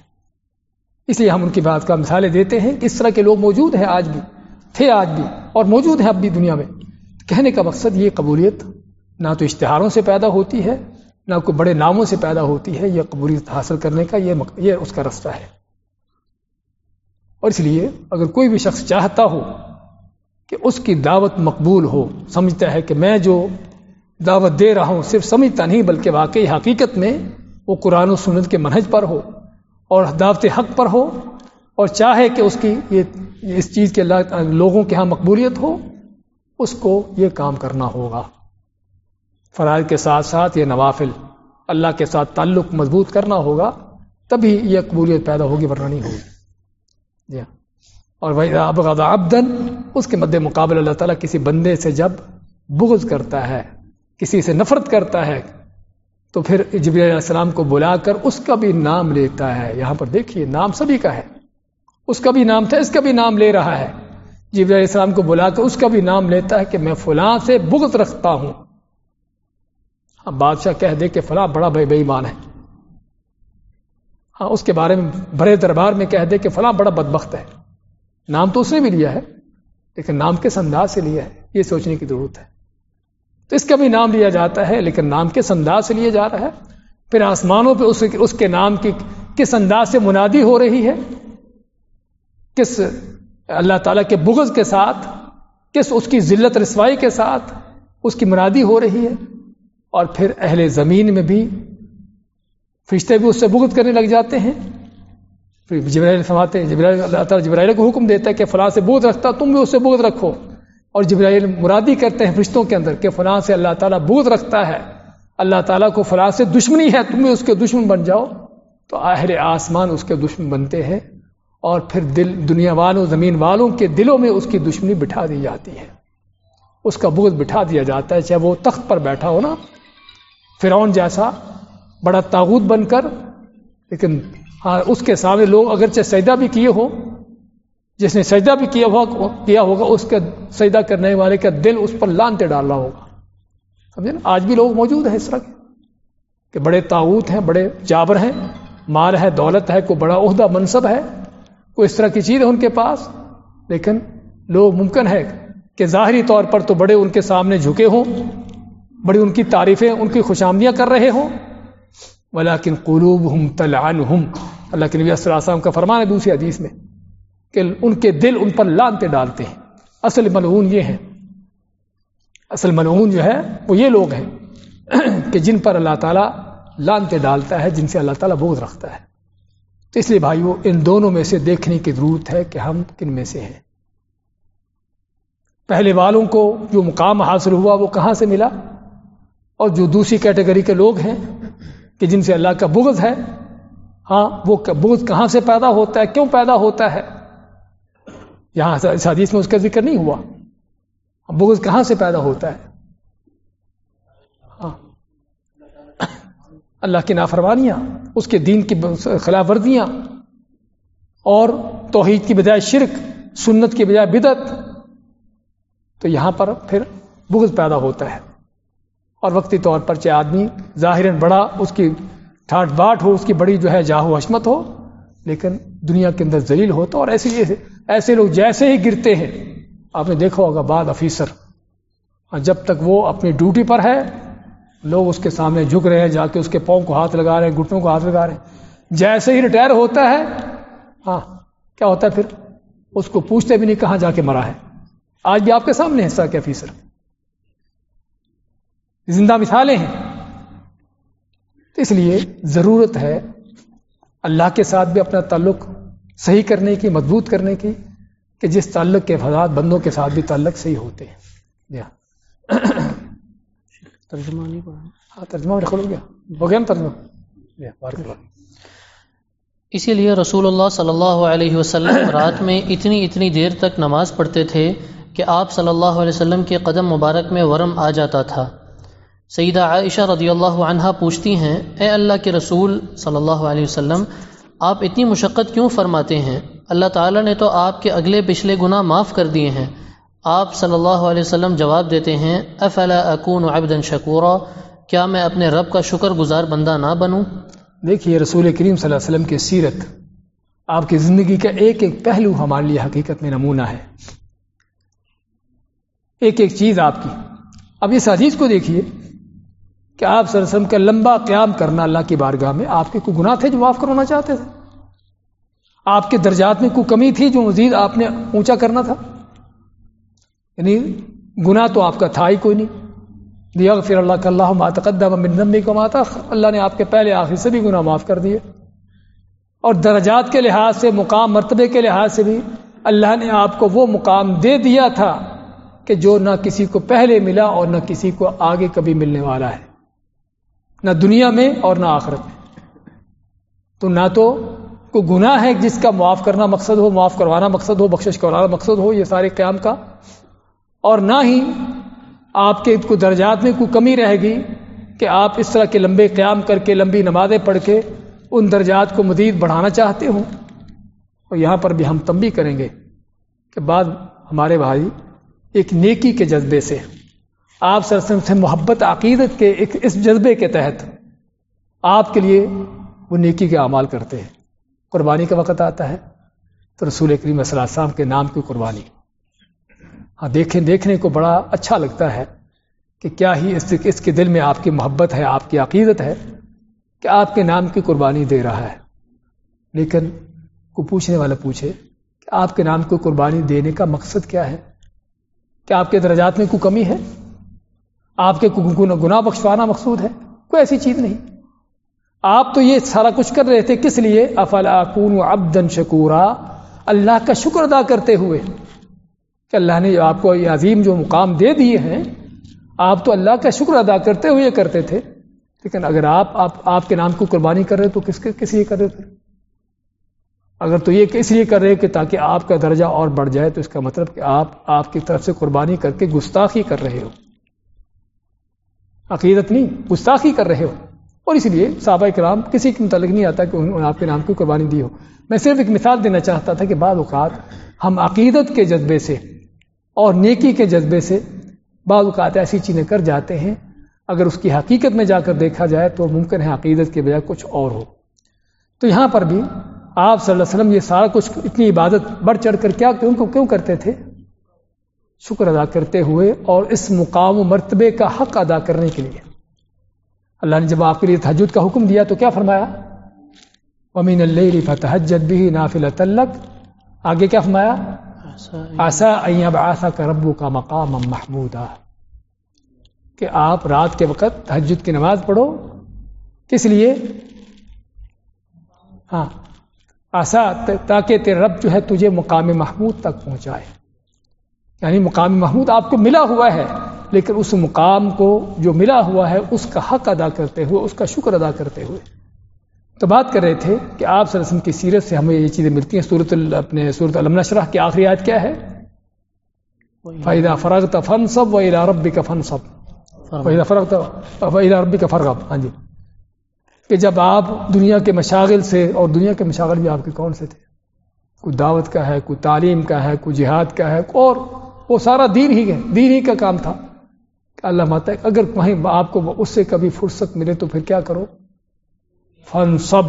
اس لیے ہم ان کی بات کا مثالیں دیتے ہیں کہ اس طرح کے لوگ موجود ہیں آج بھی، تھے آج بھی اور موجود ہیں اب بھی دنیا میں۔ کہنے کا مقصد یہ قبولیت نہ تو اشتہاروں سے پیدا ہوتی ہے، نہ کوئی بڑے ناموں سے پیدا ہوتی ہے۔ یہ قبولیت حاصل کرنے کا یہ یہ اس کا رستہ ہے۔ اور اس لیے اگر کوئی بھی شخص چاہتا ہو کہ اس کی دعوت مقبول ہو، سمجھتا ہے کہ میں جو دعوت دے رہا ہوں صرف سمجھتا نہیں بلکہ واقعی حقیقت میں وہ قرآن و سنت کے منہج پر ہو اور دعوت حق پر ہو اور چاہے کہ اس کی یہ اس چیز کے لوگوں کے ہاں مقبولیت ہو، اس کو یہ کام کرنا ہوگا۔ فرائض کے ساتھ ساتھ یہ نوافل اللہ کے ساتھ تعلق مضبوط کرنا ہوگا، تبھی یہ قبولیت پیدا ہوگی ورنہ نہیں ہوگی۔ جی ہاں۔ اور وہی ابدن اس کے مد مقابل اللہ تعالیٰ کسی بندے سے جب بغض کرتا ہے، کسی سے نفرت کرتا ہے تو پھر جب علیہ السلام کو بلا کر اس کا بھی نام لیتا ہے۔ یہاں پر دیکھیے، نام سبھی کا ہے۔ اس کا بھی نام تھا، اس کا بھی نام لے رہا ہے۔ جب علیہ السلام کو بلا کر اس کا بھی نام لیتا ہے کہ میں فلاں سے بغض رکھتا ہوں۔ ہاں بادشاہ کہہ دے کہ فلاں بڑا بے ایمان ہے۔ ہاں اس کے بارے میں بڑے دربار میں کہہ دے کہ فلاں بڑا بدبخت ہے۔ نام تو اس نے بھی لیا ہے، لیکن نام کس انداز سے لیا ہے؟ یہ سوچنے کی ضرورت ہے۔ تو اس کا بھی نام لیا جاتا ہے، لیکن نام کس انداز سے لیا جا رہا ہے؟ پھر آسمانوں پہ اس اس کے نام کی کس انداز سے منادی ہو رہی ہے؟ کس اللہ تعالیٰ کے بغض کے ساتھ، کس اس کی ذلت رسوائی کے ساتھ اس کی منادی ہو رہی ہے؟ اور پھر اہل زمین میں بھی فرشتے بھی اس سے بغض کرنے لگ جاتے ہیں۔ پھر جبرائیل فرماتے ہیں، جبرائیل اللہ تعالیٰ جبرائیل کو حکم دیتا ہے کہ فلاں سے بغض رکھتا، تم بھی اس سے بغض رکھو۔ اور جبرائیل مرادی کرتے ہیں فرشتوں کے اندر کہ فلاں سے اللہ تعالیٰ بوجھ رکھتا ہے، اللہ تعالیٰ کو فلاں سے دشمنی ہے تم بھی اس کے دشمن بن جاؤ۔ تو آہر آسمان اس کے دشمن بنتے ہیں اور پھر دل، دنیا والوں، زمین والوں کے دلوں میں اس کی دشمنی بٹھا دی جاتی ہے۔ اس کا بغض بٹھا دیا جاتا ہے، چاہے وہ تخت پر بیٹھا ہو نا۔ فرعون جیسا بڑا تاغوت بن کر، لیکن ہاں اس کے سامنے لوگ اگرچہ سجدہ بھی کیے ہو جس نے سجدہ بھی کیا ہوا کیا ہوگا، اس کے سجدہ کرنے والے کا دل اس پر لانتے ڈال رہا ہوگا۔ سمجھے نا؟ آج بھی لوگ موجود ہیں اس طرح کے۔ کہ بڑے تعوت ہیں، بڑے جابر ہیں، مال ہے، دولت ہے، کوئی بڑا عہدہ، منصب ہے، کوئی اس طرح کی چیز ہے ان کے پاس۔ لیکن لوگ ممکن ہے کہ ظاہری طور پر تو بڑے ان کے سامنے جھکے ہوں، بڑی ان کی تعریفیں، ان کی خوش آمدیاں کر رہے ہوں۔ ولیکن قلوب ہم تلعن ہم اللہ کے نبی صلی اللہ علیہ وسلم کا فرمان ہے دوسری حدیث میں۔ کہ ان کے دل ان پر لانتے ڈالتے ہیں۔ اصل ملعون یہ ہے اصل ملعون جو ہے وہ یہ لوگ ہیں کہ جن پر اللہ تعالیٰ لانتے ڈالتا ہے، جن سے اللہ تعالیٰ بوجھ رکھتا ہے۔ تو اس لیے بھائیو، ان دونوں میں سے دیکھنے کی ضرورت ہے کہ ہم کن میں سے ہیں۔ پہلے والوں کو جو مقام حاصل ہوا وہ کہاں سے ملا؟ اور جو دوسری کیٹیگری کے لوگ ہیں کہ جن سے اللہ کا بغض ہے ہاں وہ بغض کہاں سے پیدا ہوتا ہے؟ کیوں پیدا ہوتا ہے؟ یہاں اس حدیث میں اس کا ذکر نہیں ہوا۔ بغض کہاں سے پیدا ہوتا ہے؟ ہاں۔ اللہ کی نافرمانیاں، اس کے دین کی خلاف ورزیاں اور توحید کی بجائے شرک، سنت کی بجائے بدت تو یہاں پر پھر بغض پیدا ہوتا ہے۔ اور وقتی طور پر چاہے آدمی ظاہر بڑا، اس کی ٹھاٹ باٹ ہو، اس کی بڑی جو ہے جاہو حشمت ہو، لیکن دنیا کے اندر ذلیل ہو تو اور ایسے ایسے لوگ جیسے ہی گرتے ہیں، آپ نے دیکھا ہوگا بعد افیسر۔ جب تک وہ اپنی ڈیوٹی پر ہے، لوگ اس کے سامنے جھک رہے ہیں، جا کے اس کے پاؤں کو ہاتھ لگا رہے ہیں، گھٹنوں کو ہاتھ لگا رہے ہیں۔ جیسے ہی ریٹائر ہوتا ہے ہاں کیا ہوتا ہے پھر؟ اس کو پوچھتے بھی نہیں کہاں جا کے مرا ہے۔ آج بھی آپ کے سامنے حصہ کیا فیصر زندہ مثالیں ہیں۔ اس لیے ضرورت ہے اللہ کے ساتھ بھی اپنا تعلق صحیح کرنے کی مضبوط کرنے کی کہ جس تعلق کے فضاد بندوں کے ساتھ بھی تعلق صحیح ہوتے ہیں۔ جی ہاں۔ ترجمہ نہیں ہاں ترجمہ ہو گیا۔ ہو گیا نا ترجمہ؟ جی ہاں، اسی لیے رسول اللہ صلی اللہ علیہ وسلم رات میں اتنی اتنی دیر تک نماز پڑھتے تھے کہ آپ صلی اللہ علیہ وسلم کے قدم مبارک میں ورم آ جاتا تھا۔ سیدہ عائشہ رضی اللہ عنہا پوچھتی ہیں اے اللہ کے رسول صلی اللہ علیہ وسلم آپ اتنی مشقت کیوں فرماتے ہیں؟ اللہ تعالیٰ نے تو آپ کے اگلے پچھلے گناہ معاف کر دیے ہیں۔ آپ صلی اللہ علیہ وسلم جواب دیتے ہیں، افلا اکون عبدا شکورا، کیا میں اپنے رب کا شکر گزار بندہ نہ بنوں؟ دیکھیے رسول کریم صلی اللہ علیہ وسلم کی سیرت، آپ کی زندگی کا ایک ایک پہلو ہمارے لیے حقیقت میں نمونہ ہے۔ ایک ایک چیز آپ کی۔ اب اس حدیث کو دیکھیے۔ کہ آپ صلی اللہ علیہ وسلم کا لمبا قیام کرنا اللہ کی بارگاہ میں، آپ کے کوئی گناہ تھے جو معاف کروانا چاہتے تھے؟ آپ کے درجات میں کوئی کمی تھی جو مزید آپ نے اونچا کرنا تھا؟ یعنی گناہ تو آپ کا تھا ہی کوئی نہیں۔ دیا پھر اللہ کا اللہ ماتقدم من کو ماتا اللہ نے آپ کے پہلے آخری سے بھی گناہ معاف کر دیے۔ اور درجات کے لحاظ سے، مقام مرتبے کے لحاظ سے بھی اللہ نے آپ کو وہ مقام دے دیا تھا کہ جو نہ کسی کو پہلے ملا اور نہ کسی کو آگے کبھی ملنے والا ہے۔ نہ دنیا میں اور نہ آخرت میں۔ تو نہ تو کوئی گناہ ہے جس کا معاف کرنا مقصد ہو، معاف کروانا مقصد ہو، بخشش کروانا مقصد ہو، یہ سارے قیام کا۔ اور نہ ہی آپ کے کو درجات میں کوئی کمی رہے گی کہ آپ اس طرح کے لمبے قیام کر کے، لمبی نمازیں پڑھ کے ان درجات کو مزید بڑھانا چاہتے ہوں۔ اور یہاں پر بھی ہم تم بھی کریں گے کہ بعد ہمارے بھائی ایک نیکی کے جذبے سے آپ سرسم سے محبت عقیدت کے ایک اس جذبے کے تحت آپ کے لیے وہ نیکی کے اعمال کرتے ہیں۔ قربانی کا وقت آتا ہے تو رسول کریم صلی اللہ علیہ وسلم کے نام کی قربانی۔ ہاں دیکھیں، دیکھنے کو بڑا اچھا لگتا ہے کہ کیا ہی اس اس کے دل میں آپ کی محبت ہے، آپ کی عقیدت ہے کہ آپ کے نام کی قربانی دے رہا ہے۔ لیکن کو پوچھنے والا پوچھے کہ آپ کے نام کو قربانی دینے کا مقصد کیا ہے؟ کیا آپ کے درجات میں کوئی کمی ہے؟ آپ کے گناہ بخشوانا مقصود ہے، کوئی ایسی چیز نہیں۔ آپ تو یہ سارا کچھ کر رہے تھے، کس لیے؟ افلا کون ابدن شکورا، اللہ کا شکر ادا کرتے ہوئے۔ کہ اللہ نے آپ کو یہ عظیم جو مقام دے دیے ہیں، آپ تو اللہ کا شکر ادا کرتے ہوئے کرتے تھے۔ لیکن اگر آپ آپ آپ کے نام کو قربانی کر رہے تو کس کے کس لیے کر رہے تھے؟ اگر تو یہ اس لیے کر رہے کہ تاکہ آپ کا درجہ اور بڑھ جائے تو اس کا مطلب کہ آپ آپ کی طرف سے قربانی کر کے گستاخی کر رہے ہو۔ عقیدت نہیں، گستاخی کر رہے ہو۔ اور اس لیے صحابہ کرام کسی کے متعلق نہیں آتا کہ انہوں نے آپ کے نام کی قربانی دی ہو۔ میں صرف ایک مثال دینا چاہتا تھا کہ بعض اوقات ہم عقیدت کے جذبے سے اور نیکی کے جذبے سے بعض اوقات ایسی چیزیں کر جاتے ہیں۔ اگر اس کی حقیقت میں جا کر دیکھا جائے تو ممکن ہے عقیدت کے بجائے کچھ اور ہو۔ تو یہاں پر بھی آپ صلی اللہ علیہ وسلم یہ سارا کچھ اتنی عبادت بڑھ چڑھ کر کیا، کیوں کیوں کرتے تھے؟ شکر ادا کرتے ہوئے اور اس مقام و مرتبے کا حق ادا کرنے کے لیے۔ اللہ نے جب آپ کے لیے تحجد کا حکم دیا تو کیا فرمایا؟ امین اللہ فتحجد بھی نافل تلک آگے کیا فرمایا؟ آسا آسا کا ربو کا مقام محمود کہ آپ رات کے وقت تحجد کی نماز پڑھو۔ کس لیے؟ ہاں۔ آسا تاکہ تیرے رب جو ہے تجھے مقام محمود تک پہنچائے۔ یعنی مقام محمود آپ کو ملا ہوا ہے لیکن اس مقام کو جو ملا ہوا ہے اس کا حق ادا کرتے ہوئے اس کا شکر ادا کرتے ہوئے۔ تو بات کر رہے تھے کہ آپ صلی اللہ علیہ وسلم کی سیرت سے ہمیں یہ چیزیں ملتی ہیں۔ صورت اپنے صورت علم نشرح کی آخری آیت کیا ہے؟ فائدہ فرغ فن سب و ربی کا فن سب فائدہ فرغ ربی کا فرغ ہاں جی۔ کہ جب آپ دنیا کے مشاغل سے اور دنیا کے مشاغل بھی آپ کے کون سے تھے؟ کوئی دعوت کا ہے کوئی تعلیم کا ہے کوئی جہاد کا ہے اور وہ سارا دین ہی ہے، دین ہی کا کام تھا۔ کہ اللہ ماتا ہے، اگر وہیں آپ کو اس سے کبھی فرصت ملے تو پھر کیا کرو؟ فن سب،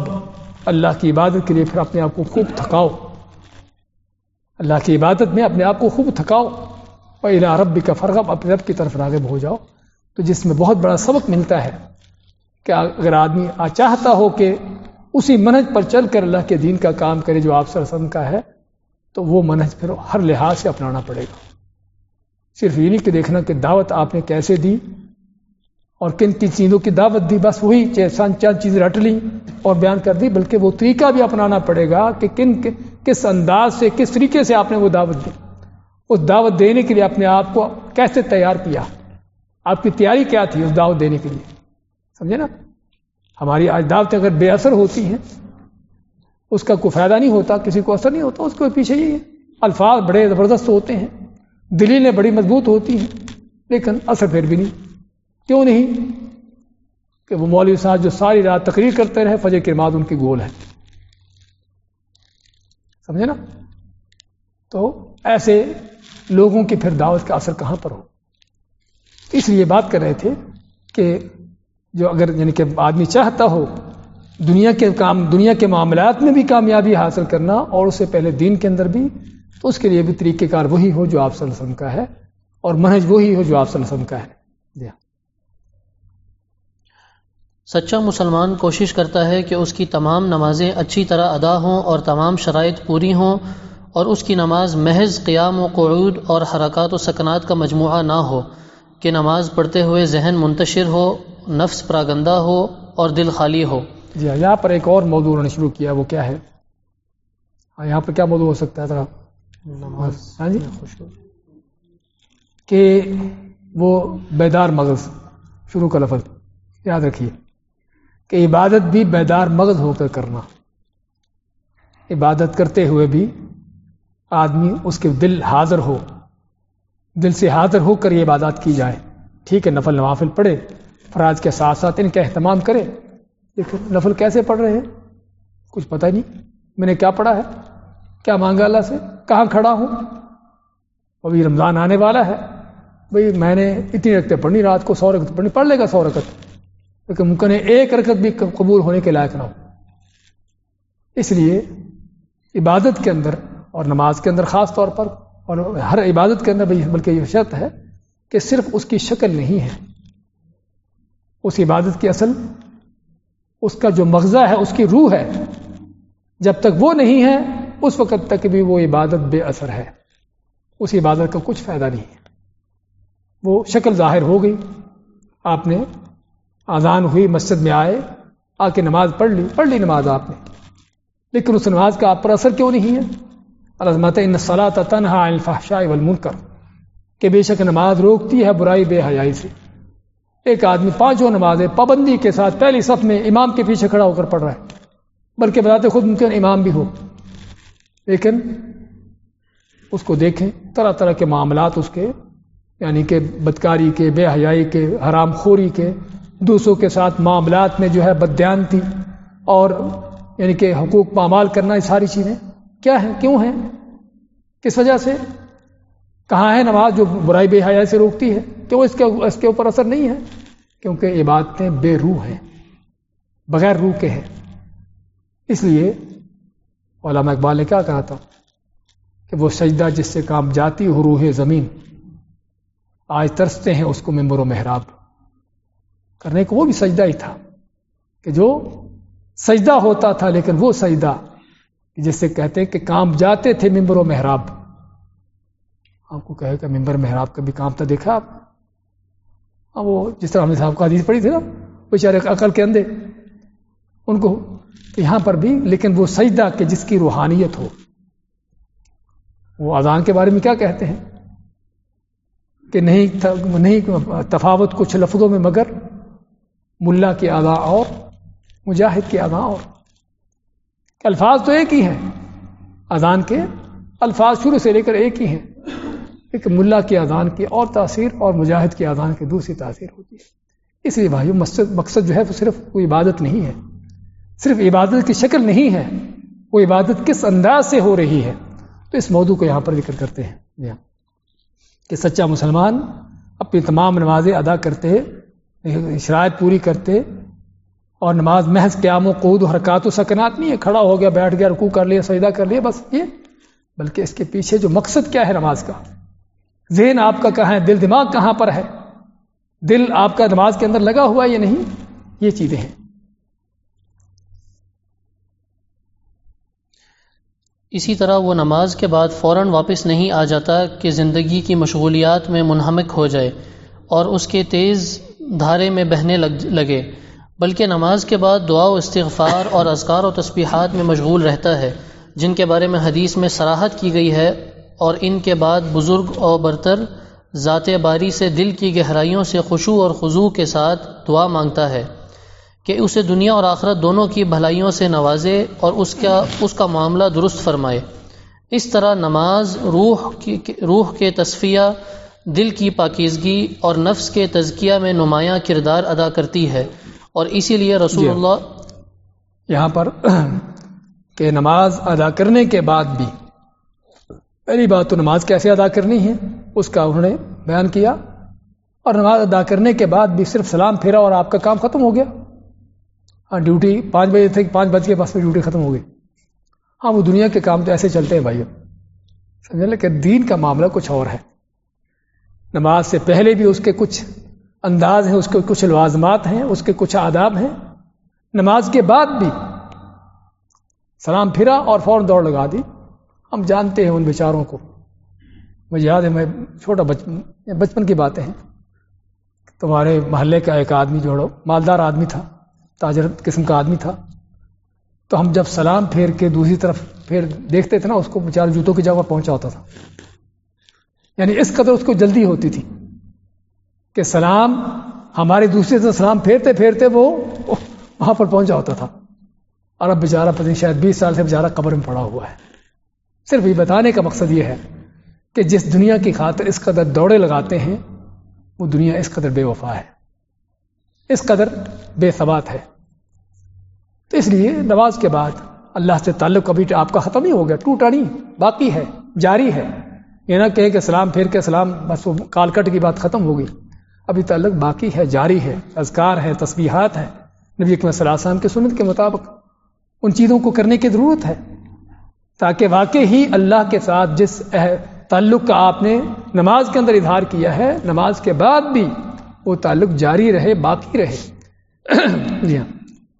اللہ کی عبادت کے لیے پھر اپنے آپ کو خوب تھکاؤ۔ اللہ کی عبادت میں اپنے آپ کو خوب تھکاؤ۔ پہلا رب کا فرغب اپنے رب کی طرف راغب ہو جاؤ۔ تو جس میں بہت بڑا سبق ملتا ہے کہ اگر آدمی چاہتا ہو کہ اسی منہج پر چل کر اللہ کے دین کا کام کرے جو آپ سرسم کا ہے، تو وہ منہج پھر ہر لحاظ سے اپنانا پڑے گا۔ صرف یہ نہیں کہ دیکھنا کہ دعوت آپ نے کیسے دی اور کن کن چیزوں کی دعوت دی، بس وہی چند چند چیزیں رٹ لی اور بیان کر دی، بلکہ وہ طریقہ بھی اپنانا پڑے گا کہ کن کس انداز سے، کس طریقے سے آپ نے وہ دعوت دی۔ اس دعوت دینے کے لیے اپنے آپ کو کیسے تیار کیا؟ آپ کی تیاری کیا تھی اس دعوت دینے کے لیے؟ سمجھے نا؟ ہماری آج دعوتیں اگر بے اثر ہوتی ہیں، اس کا کوئی فائدہ نہیں ہوتا، کسی کو اثر نہیں ہوتا، اس کو پیچھے ہی ہے۔ الفاظ بڑے زبردست ہوتے ہیں۔ دلیلیں بڑی مضبوط ہوتی ہیں، لیکن اثر پھر بھی نہیں۔ کیوں نہیں؟ کہ وہ مولوی صاحب جو ساری رات تقریر کرتے رہے، فجر کے بعد ان کی گول ہے۔ سمجھے نا؟ تو ایسے لوگوں کی پھر دعوت کا اثر کہاں پر ہو؟ اس لیے بات کر رہے تھے کہ جو اگر یعنی کہ آدمی چاہتا ہو دنیا کے کام، دنیا کے معاملات میں بھی کامیابی حاصل کرنا اور اس سے پہلے دین کے اندر بھی تو اس کے لیے بھی طریقہ کار وہی ہو جو آپ صلی اللہ علیہ وسلم کا ہے اور منہج وہی ہو جو آپ صلی اللہ علیہ وسلم کا ہے۔ جی ہاں۔ سچا مسلمان کوشش کرتا ہے کہ اس کی تمام نمازیں اچھی طرح ادا ہوں اور تمام شرائط پوری ہوں اور اس کی نماز محض قیام و قعود اور حرکات و سکنات کا مجموعہ نہ ہو کہ نماز پڑھتے ہوئے ذہن منتشر ہو نفس پراگندہ ہو اور دل خالی ہو۔ جی ہاں یہاں پر ایک اور موضوع نے شروع کیا وہ کیا ہے؟ ہاں یہاں پر کیا موضوع ہو سکتا ہے؟ ذرا ہاں جی؟ کہ وہ بیدار مغز شروع کا لفظ یاد رکھیے کہ عبادت بھی بیدار مغز ہو کر کرنا۔ عبادت کرتے ہوئے بھی آدمی اس کے دل حاضر ہو دل سے حاضر ہو کر یہ عبادات کی جائے۔ ٹھیک ہے نفل نوافل پڑھے فراج کے ساتھ ساتھ ان کا اہتمام کرے۔ لیکن نفل کیسے پڑھ رہے ہیں؟ کچھ پتہ نہیں۔ میں نے کیا پڑھا ہے؟ کیا مانگا اللہ سے؟ کہاں کھڑا ہوں؟ ابھی رمضان آنے والا ہے۔ بھئی میں نے اتنی رکھتے پڑھنی، رات کو سو رکت پڑھنی، پڑھ لے گا سو رکت۔ لیکن ممکن ہے ایک رکت بھی قبول ہونے کے لائق نہ ہو۔ اس لیے عبادت کے اندر اور نماز کے اندر خاص طور پر اور ہر عبادت کے اندر بلکہ یہ شرط ہے کہ صرف اس کی شکل نہیں ہے۔ اس عبادت کی اصل، اس کا جو مغزہ ہے، اس کی روح ہے، جب تک وہ نہیں ہے اس وقت تک بھی وہ عبادت بے اثر ہے۔ اس عبادت کا کچھ فائدہ نہیں۔ ہے وہ شکل ظاہر ہو گئی۔ آپ نے آزان ہوئی، مسجد میں آئے، آ کے نماز پڑھ لی پڑھ لی نماز آپ نے۔ لیکن اس نماز کا آپ پر اثر کیوں نہیں ہے؟ الزمت ان صلاح تنہا الفحشاء والمنکر۔ کہ بے شک نماز روکتی ہے برائی بے حیائی سے۔ ایک آدمی پانچوں نمازیں پابندی کے ساتھ پہلی صف میں امام کے پیچھے کھڑا ہو کر پڑھ رہا ہے، بلکہ بتاتے خود ممکن امام بھی ہو۔ لیکن اس کو دیکھیں، طرح طرح کے معاملات اس کے یعنی کہ بدکاری کے، بے حیائی کے، حرام خوری کے، دوسروں کے ساتھ معاملات میں جو ہے بدیان تھی اور یعنی کہ حقوق پامال کرنا، یہ ساری چیزیں کیا ہیں، کیوں ہیں؟ کس وجہ سے؟ کہاں ہے نماز جو برائی بے حیا سے روکتی ہے؟ کیوں اس کے اس کے اوپر اثر نہیں ہے؟ کیونکہ عبادتیں بے روح ہیں، بغیر روح کے ہیں۔ اس لیے علامہ اقبال نے کیا کہا تھا کہ وہ سجدہ جس سے کام جاتی ہو روح زمین، آج ترستے ہیں اس کو ممبر و محراب۔ کرنے کو وہ بھی سجدہ ہی تھا کہ جو سجدہ ہوتا تھا لیکن وہ سجدہ جس سے کہتے کہ کام جاتے تھے ممبر و محراب۔ آپ کو کہے کہ ممبر محراب کا بھی کام تھا، دیکھا آپ؟ ہاں، وہ جس طرح ہم نے صاحب کو حدیث پڑھی تھی نا، بیچارے عقل کے اندے ان کو یہاں پر بھی، لیکن وہ سجدہ کہ جس کی روحانیت ہو۔ وہ اذان کے بارے میں کیا کہتے ہیں؟ کہ نہیں نہیں، تفاوت کچھ لفظوں میں مگر ملا کی ادا اور، مجاہد کی ادا اور۔ الفاظ تو ایک ہی ہیں۔ اذان کے الفاظ شروع سے لے کر ایک ہی ہیں۔ ایک ملا کی اذان کی اور تاثیر اور مجاہد کی اذان کی دوسری تاثیر ہوتی ہے۔ اس لیے بھائی مقصد مقصد جو ہے وہ صرف کوئی عبادت نہیں ہے۔ صرف عبادت کی شکل نہیں ہے، وہ عبادت کس انداز سے ہو رہی ہے؟ تو اس موضوع کو یہاں پر ذکر کرتے ہیں۔ جی ہاں۔ کہ سچا مسلمان اپنی تمام نمازیں ادا کرتے، شرائط پوری کرتے اور نماز محض قیام و قود و حرکات و سکنات نہیں ہے، کھڑا ہو گیا، بیٹھ گیا رکو کر لیا، سجدہ کر لیا، بس یہ۔ بلکہ اس کے پیچھے جو مقصد کیا ہے نماز کا؟ ذہن آپ کا کہاں ہے، دل دماغ کہاں پر ہے؟ دل آپ کا نماز کے اندر لگا ہوا ہے یا نہیں؟ یہ چیزیں ہیں۔ اسی طرح وہ نماز کے بعد فوراً واپس نہیں آ جاتا کہ زندگی کی مشغولیات میں منہمک ہو جائے اور اس کے تیز دھارے میں بہنے لگ لگے، بلکہ نماز کے بعد دعا و استغفار اور اذکار و تسبیحات میں مشغول رہتا ہے، جن کے بارے میں حدیث میں سراحت کی گئی ہے اور ان کے بعد بزرگ اور برتر ذات باری سے دل کی گہرائیوں سے خوشو اور خضو کے ساتھ دعا مانگتا ہے۔ کہ اسے دنیا اور آخرت دونوں کی بھلائیوں سے نوازے اور اس کا اس کا معاملہ درست فرمائے۔ اس طرح نماز روح کی روح کے تصفیہ دل کی پاکیزگی اور نفس کے تزکیہ میں نمایاں کردار ادا کرتی ہے۔ اور اسی لیے رسول جی۔ اللہ یہاں پر کہ نماز ادا کرنے کے بعد بھی پہلی بات تو نماز کیسے ادا کرنی ہے؟ اس کا انہوں نے بیان کیا۔ اور نماز ادا کرنے کے بعد بھی صرف سلام پھیرا اور آپ کا کام ختم ہو گیا۔ ہاں ڈیوٹی پانچ بجے تھے، پانچ بج کے بس میں ڈیوٹی ختم ہو گئی۔ ہاں وہ دنیا کے کام تو ایسے چلتے ہیں بھائی سمجھ لیں کہ دین کا معاملہ کچھ اور ہے۔ نماز سے پہلے بھی اس کے کچھ انداز ہیں، اس کے کچھ لوازمات ہیں، اس کے کچھ آداب ہیں۔ نماز کے بعد بھی سلام پھرا اور فوراً دوڑ لگا دی۔ ہم جانتے ہیں ان بیچاروں کو۔ مجھے یاد ہے، میں چھوٹا بچپن بچپن کی باتیں ہیں۔ تمہارے محلے کا ایک آدمی جوڑو مالدار آدمی تھا تاجر قسم کا آدمی تھا۔ تو ہم جب سلام پھیر کے دوسری طرف پھر دیکھتے تھے نا، اس کو بیچارے جوتوں کی جگہ پہنچا ہوتا تھا۔ یعنی اس قدر اس کو جلدی ہوتی تھی کہ سلام، ہماری دوسری طرف سلام پھیرتے پھیرتے وہ وہاں پر پہنچا ہوتا تھا۔ اور اب بیچارہ پتہ نہیں، شاید بیس سال سے بیچارہ قبر میں پڑا ہوا ہے۔ صرف یہ بتانے کا مقصد یہ ہے کہ جس دنیا کی خاطر اس قدر دوڑے لگاتے ہیں، وہ دنیا اس قدر بے وفا ہے۔ اس قدر بے ثبات ہے۔ تو اس لیے نماز کے بعد اللہ سے تعلق کبھی آپ کا ختم ہی ہو گیا ٹوٹا نہیں باقی ہے، جاری ہے۔ یہ نہ کہ سلام پھیر کے سلام، بس وہ کالکٹ کی بات ختم ہو گئی۔ ابھی تعلق باقی ہے، جاری ہے، اذکار ہے، تسبیحات ہے نبی اکمل صلی اللہ علیہ وسلم کے سنت کے مطابق ان چیزوں کو کرنے کی ضرورت ہے۔ تاکہ واقع ہی اللہ کے ساتھ جس تعلق کا آپ نے نماز کے اندر اظہار کیا ہے، نماز کے بعد بھی وہ تعلق جاری رہے، باقی رہے۔ جی ہاں۔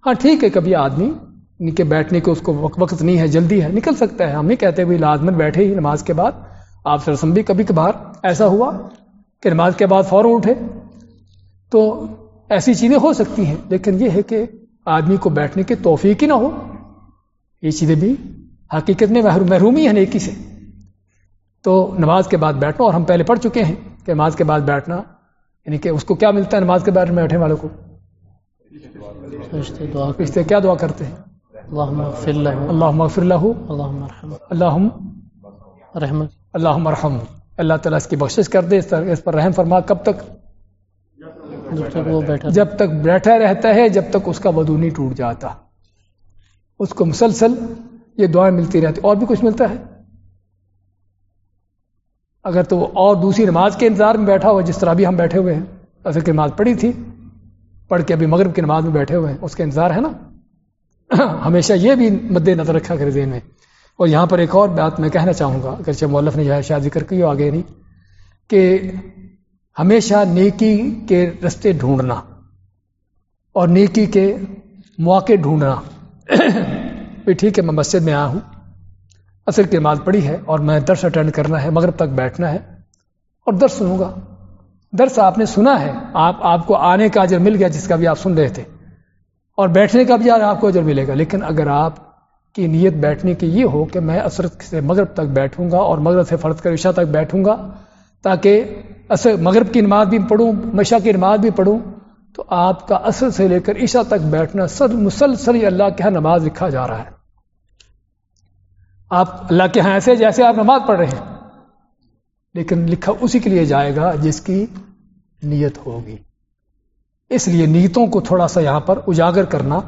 ہاں ٹھیک ہے، کبھی آدمی کے بیٹھنے کے اس کو وقت نہیں ہے، جلدی ہے، نکل سکتا ہے۔ ہم نہیں کہتے ہوئے لازمن بیٹھے ہی نماز کے بعد۔ آپ سرسم بھی کبھی کبھار ایسا ہوا کہ نماز کے بعد فوراً اٹھے۔ تو ایسی چیزیں ہو سکتی ہیں، لیکن یہ ہے کہ آدمی کو بیٹھنے کی توفیق ہی نہ ہو۔ یہ چیزیں بھی حقیقت میں محرومی ہے نیکی سے۔ تو نماز کے بعد بیٹھنا، اور ہم پہلے پڑھ چکے ہیں کہ نماز کے بعد بیٹھنا یعنی کہ اس کو کیا ملتا ہے نماز کے بعد بیٹھنے والوں کو؟ رشتے کیا دعا کرتے ہیں؟ اللہ اللہ رحم اللہ تعالیٰ اس کی بخشش کر دے اس پر رحم فرما کب تک؟ جب تک بیٹھا رہتا ہے جب تک اس کا ودو نہیں ٹوٹ جاتا۔ اس کو مسلسل یہ دعائیں ملتی رہتی۔ اور بھی کچھ ملتا ہے؟ اگر تو اور دوسری نماز کے انتظار میں بیٹھا ہوا جس طرح بھی ہم بیٹھے ہوئے ہیں۔ اصل کی نماز پڑھی تھی، پڑھ کے ابھی مغرب کی نماز میں بیٹھے ہوئے ہیں، اس کا انتظار ہے نا؟ ہمیشہ یہ بھی مد نظر رکھا کر ذہن میں۔ اور یہاں پر ایک اور بات میں کہنا چاہوں گا، اگرچہ مولف نے جو شاید ذکر کی آگے نہیں، کہ ہمیشہ نیکی کے رستے ڈھونڈنا اور نیکی کے مواقع ڈھونڈنا۔ ٹھیک ہے، میں مسجد میں آیا ہوں۔ اصل کی نماز پڑھی ہے اور میں درس اٹینڈ کرنا ہے، مغرب تک بیٹھنا ہے اور درس سنوں گا۔ درس آپ نے سنا ہے، آپ آپ کو آنے کا اجر مل گیا جس کا بھی آپ سن رہے تھے۔ اور بیٹھنے کا بھی آپ کو اجر ملے گا۔ لیکن اگر آپ کی نیت بیٹھنے کی یہ ہو کہ میں اثر سے مغرب تک بیٹھوں گا اور مغرب سے فرض کر عشاء تک بیٹھوں گا، تاکہ اصل مغرب کی نماز بھی پڑھوں مشا کی نماز بھی پڑھوں، تو آپ کا اصل سے لے کر عشاء تک بیٹھنا سر مسلسل اللہ کے ہاں نماز لکھا جا رہا ہے۔ آپ اللہ کے ہاں ایسے جیسے آپ نماز پڑھ رہے ہیں، لیکن لکھا اسی کے لیے جائے گا جس کی نیت ہوگی۔ اس لیے نیتوں کو تھوڑا سا یہاں پر اجاگر کرنا،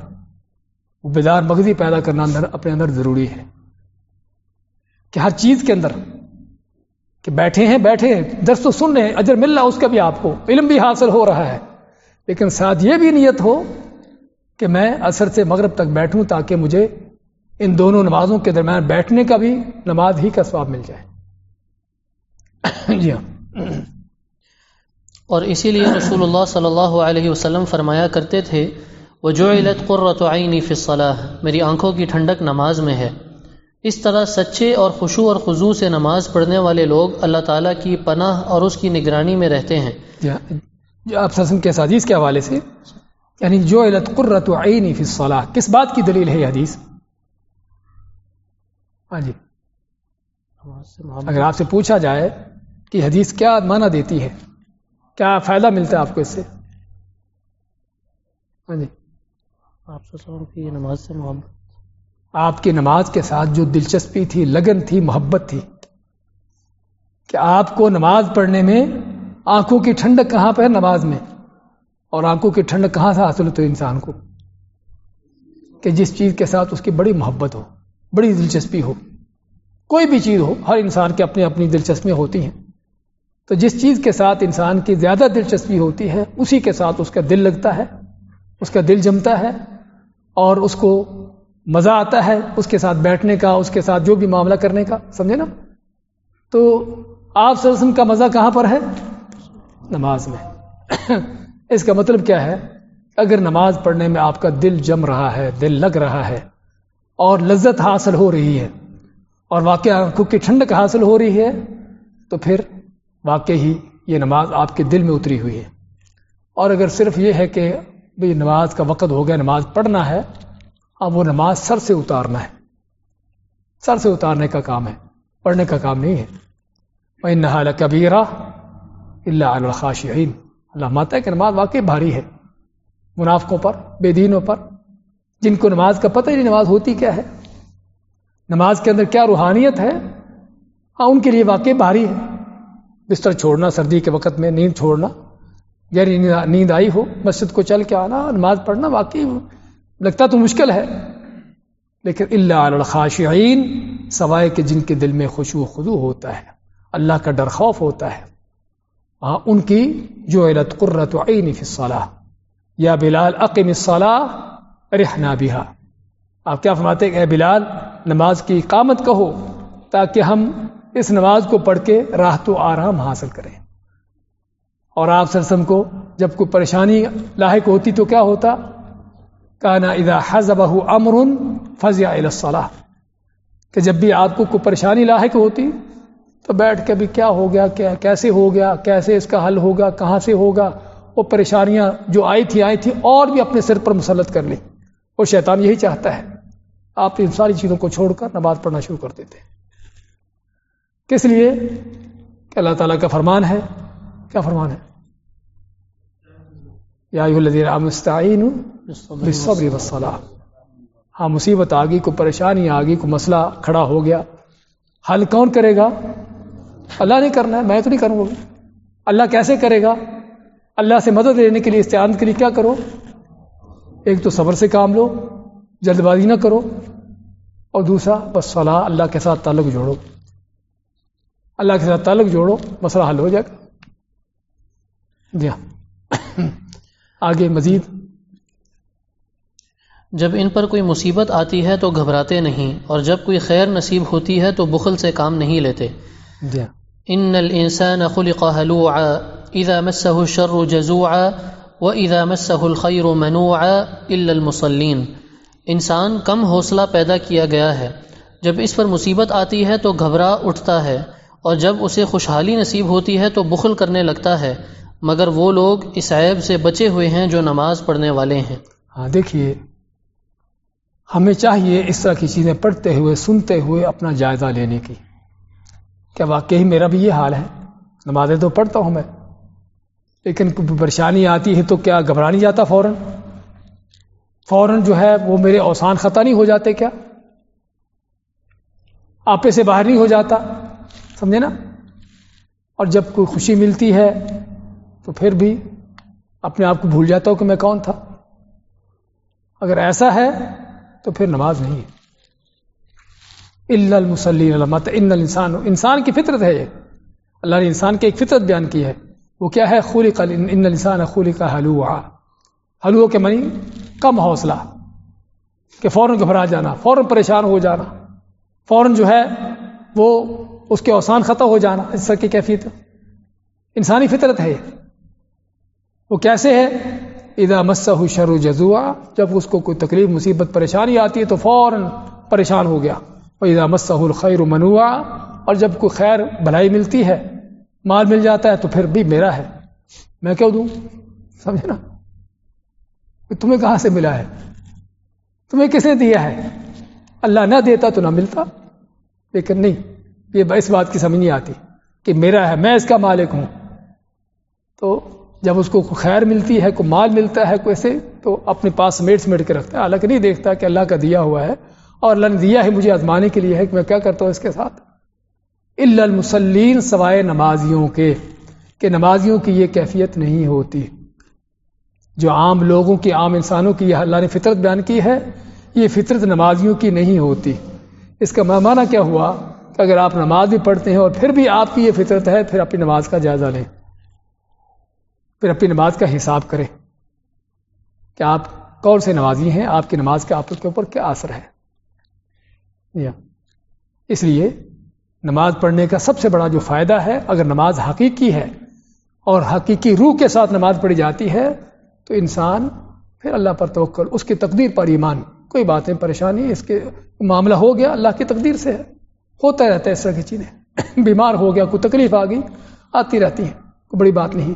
بیدار مغزی پیدا کرنا اندر اپنے اندر ضروری ہے۔ کہ ہر چیز کے اندر کہ بیٹھے ہیں بیٹھے ہیں، درس تو سن رہے ہیں، اجر مل رہا اس کا بھی آپ کو، علم بھی حاصل ہو رہا ہے۔ لیکن ساتھ یہ بھی نیت ہو کہ میں اثر سے مغرب تک بیٹھوں تاکہ مجھے ان دونوں نمازوں کے درمیان بیٹھنے کا بھی نماز ہی کا سواب مل جائے۔ جی ہاں۔ اور اسی لیے رسول اللہ صلی اللہ علیہ وسلم فرمایا کرتے تھے وہ جو علت قرۃ عینی فصلاح میری آنکھوں کی ٹھنڈک نماز میں ہے۔ اس طرح سچے اور خوشو اور خضو سے نماز پڑھنے والے لوگ اللہ تعالیٰ کی پناہ اور اس کی نگرانی میں رہتے ہیں۔ جو آپ سسم کے حدیث کے حوالے سے یعنی جو علت قرۃ عینی فصلاح کس بات کی دلیل ہے یہ حدیث؟ ہاں جی۔ اگر آپ سے پوچھا جائے کہ حدیث کیا معنی دیتی ہے کیا فائدہ ملتا ہے آپ کو اس سے؟ ہاں جی۔ آپ کی نماز سے محبت۔ آپ کی نماز کے ساتھ جو دلچسپی تھی لگن تھی محبت تھی کہ آپ کو نماز پڑھنے میں آنکھوں کی ٹھنڈک کہاں پہ ہے نماز میں؟ اور آنکھوں کی ٹھنڈک کہاں سے حاصل ہوتی ہے انسان کو؟ کہ جس چیز کے ساتھ اس کی بڑی محبت ہو۔ بڑی دلچسپی ہو۔ کوئی بھی چیز ہو، ہر انسان کی اپنی اپنی دلچسپیاں ہوتی ہیں۔ تو جس چیز کے ساتھ انسان کی زیادہ دلچسپی ہوتی ہے، اسی کے ساتھ اس کا دل لگتا ہے، اس کا دل جمتا ہے اور اس کو مزہ آتا ہے اس کے ساتھ بیٹھنے کا، اس کے ساتھ جو بھی معاملہ کرنے کا۔ سمجھے نا؟ تو آپ سرسم کا مزہ کہاں پر ہے؟ نماز میں۔ اس کا مطلب کیا ہے؟ اگر نماز پڑھنے میں آپ کا دل جم رہا ہے، دل لگ رہا ہے اور لذت حاصل ہو رہی ہے اور واقع آنکھوں کی ٹھنڈک حاصل ہو رہی ہے، تو پھر واقع ہی یہ نماز آپ کے دل میں اتری ہوئی ہے۔ اور اگر صرف یہ ہے کہ بھائی نماز کا وقت ہو گیا، نماز پڑھنا ہے، اب وہ نماز سر سے اتارنا ہے۔ سر سے اتارنے کا کام ہے، پڑھنے کا کام نہیں ہے۔ میں نہ کبیرہ اللہ الخاشعین اللہ ماتا ہے کہ نماز واقعی بھاری ہے۔ منافقوں پر، بے دینوں پر جن کو نماز کا پتہ ہی نہیں نماز ہوتی کیا ہے؟ نماز کے اندر کیا روحانیت ہے؟ ہاں ان کے لیے واقعی بھاری ہے۔ بستر چھوڑنا، سردی کے وقت میں نیند چھوڑنا یعنی نیند آئی ہو، مسجد کو چل کے آنا، نماز پڑھنا، واقعی لگتا تو مشکل ہے۔ لیکن اللہ الخاشعین، سوائے کہ جن کے دل میں خوشو خدو ہوتا ہے، اللہ کا ڈر خوف ہوتا ہے۔ ہاں ان کی جو علت قرت عین فی الصلاح یا بلال عقیم الصلاح رحنا بہا۔ آپ کیا فرماتے ہیں اے بلال، نماز کی اقامت کہو تاکہ ہم اس نماز کو پڑھ کے راحت و آرام حاصل کریں۔ اور آپ سرسم کو جب کوئی پریشانی لاحق ہوتی تو کیا ہوتا؟ کانا اذا حزبہ امر فضیا الصلاح کہ جب بھی آپ کو کوئی پریشانی لاحق ہوتی تو بیٹھ کے بھی کیا ہو گیا، کیا کیسے ہو گیا، کیسے اس کا حل ہوگا، کہاں سے ہوگا؟ وہ پریشانیاں جو آئی تھی آئی تھی اور بھی اپنے سر پر مسلط کر لی اور شیطان یہی چاہتا ہے، آپ ان ساری چیزوں کو چھوڑ کر نماز پڑھنا شروع کر دیتے کس لیے؟ کہ اللہ تعالیٰ کا فرمان ہے۔ کیا فرمان ہے؟ یا مستعین ہاں مصیبت آ گئی کو پریشانی آ گئی کو مسئلہ کھڑا ہو گیا۔ حل کون کرے گا؟ اللہ نہیں کرنا ہے، میں تو نہیں کروں گا۔ اللہ کیسے کرے گا؟ اللہ سے مدد لینے کے لیے استعانت کے لیے کیا کرو؟ ایک تو صبر سے کام لو جلد بازی نہ کرو اور دوسرا بس صلاح اللہ کے ساتھ تعلق جوڑو۔ اللہ کے ساتھ تعلق جوڑو مسئلہ حل ہو جائے گا۔ جی ہاں۔ آگے مزید۔ جب ان پر کوئی مصیبت آتی ہے تو گھبراتے نہیں اور جب کوئی خیر نصیب ہوتی ہے تو بخل سے کام نہیں لیتے۔ جی ان الانسان خلق هلوعا اذا مسه الشر جزوعا واذا مسه الخير منوعا الا المصلين۔ انسان کم حوصلہ پیدا کیا گیا ہے۔ جب اس پر مصیبت آتی ہے تو گھبرا اٹھتا ہے۔ اور جب اسے خوشحالی نصیب ہوتی ہے تو بخل کرنے لگتا ہے۔ مگر وہ لوگ اس عیب سے بچے ہوئے ہیں جو نماز پڑھنے والے ہیں۔ ہاں دیکھیے، ہمیں چاہیے اس طرح کی چیزیں پڑھتے ہوئے، سنتے ہوئے اپنا جائزہ لینے کی۔ کیا واقعی میرا بھی یہ حال ہے؟ نمازیں تو پڑھتا ہوں میں۔ لیکن پریشانی آتی ہے تو کیا گھبرا نہیں جاتا فوراً؟ فوراً جو ہے وہ میرے اوسان خطا نہیں ہو جاتے کیا؟ آپے سے باہر نہیں ہو جاتا، سمجھے نا؟ اور جب کوئی خوشی ملتی ہے تو پھر بھی اپنے آپ کو بھول جاتا ہوں کہ میں کون تھا۔ اگر ایسا ہے تو پھر نماز نہیں ہے۔ ان انسان انسان کی فطرت ہے یہ۔ اللہ نے انسان کی ایک فطرت بیان کی ہے۔ وہ کیا ہے؟ خولی کا ان انسان خولی کا حلوہ حلو کے منی کم حوصلہ، کہ فوراً گھبرا جانا، فوراً پریشان ہو جانا۔ فوراً جو ہے وہ اس کے اوسان ختم ہو جانا، اس طرح کی کیفیت۔ انسانی فطرت ہے وہ کیسے ہے؟ ادا مسح شروع جزوا جب اس کو کوئی تکلیف، مصیبت، پریشانی آتی ہے تو فوراً پریشان ہو گیا۔ اور ادا مسح الخیر منوا اور جب کوئی خیر، بھلائی ملتی ہے مال مل جاتا ہے تو پھر بھی میرا ہے۔ میں کیوں دوں؟ سمجھے نا؟ تمہیں کہاں سے ملا ہے؟ تمہیں کس نے دیا ہے؟ اللہ نہ دیتا تو نہ ملتا۔ لیکن نہیں، یہ اس بات کی سمجھ نہیں آتی کہ میرا ہے، میں اس کا مالک ہوں۔ تو جب اس کو خیر ملتی ہے، کوئی مال ملتا ہے کوئی ایسے تو اپنے پاس سمیٹ سمیٹ کے رکھتا ہے۔ حالانکہ نہیں دیکھتا کہ اللہ کا دیا ہوا ہے اور اللہ نے دیا ہے مجھے آزمانے کے لیے ہے کہ میں کیا کرتا ہوں اس کے ساتھ؟ المسلین سوائے نمازیوں کے، کہ نمازیوں کی یہ کیفیت نہیں ہوتی۔ جو عام لوگوں کی، عام انسانوں کی یہ اللہ نے فطرت بیان کی ہے، یہ فطرت نمازیوں کی نہیں ہوتی۔ اس کا معنی کیا ہوا؟ کہ اگر آپ نماز بھی پڑھتے ہیں اور پھر بھی آپ کی یہ فطرت ہے، پھر اپنی نماز کا جائزہ لیں۔ پھر اپنی نماز کا حساب کریں۔ کہ آپ کون سے نمازی ہیں؟ آپ کی نماز کے، آپ کے اوپر کیا اثر ہے؟ اس لیے نماز پڑھنے کا سب سے بڑا جو فائدہ ہے، اگر نماز حقیقی ہے اور حقیقی روح کے ساتھ نماز پڑھی جاتی ہے، تو انسان پھر اللہ پر توکل، اس کی تقدیر پر ایمان۔ کوئی باتیں پریشانی، اس کے معاملہ ہو گیا اللہ کی تقدیر سے۔ ہے ہوتا رہتا ہے اس طرح کی چیزیں۔ بیمار ہو گیا، کوئی تکلیف آ گئی، آتی رہتی ہیں۔ کوئی بڑی بات نہیں۔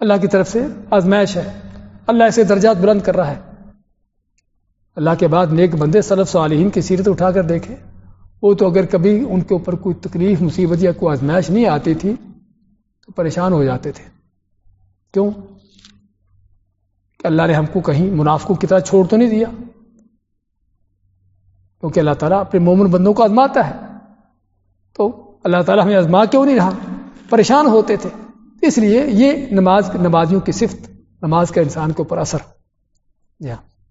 اللہ کی طرف سے آزمائش ہے۔ اللہ ایسے درجات بلند کر رہا ہے۔ اللہ کے بعد نیک بندے صلف صالحین کی سیرت اٹھا کر دیکھے وہ تو اگر کبھی ان کے اوپر کوئی تکلیف، مصیبت یا کوئی آزمائش نہیں آتی تھی، تو پریشان ہو جاتے تھے۔ کیوں؟ کہ اللہ نے ہم کو کہیں منافقوں کی طرح چھوڑ تو نہیں دیا۔ کیونکہ اللہ تعالیٰ اپنے مومن بندوں کو آزماتا ہے۔ تو اللہ تعالیٰ ہمیں آزما کیوں نہیں رہا؟ پریشان ہوتے تھے۔ اس لیے یہ نماز، نمازیوں کی صفت، نماز کا انسان کے اوپر اثر۔ جی ہاں۔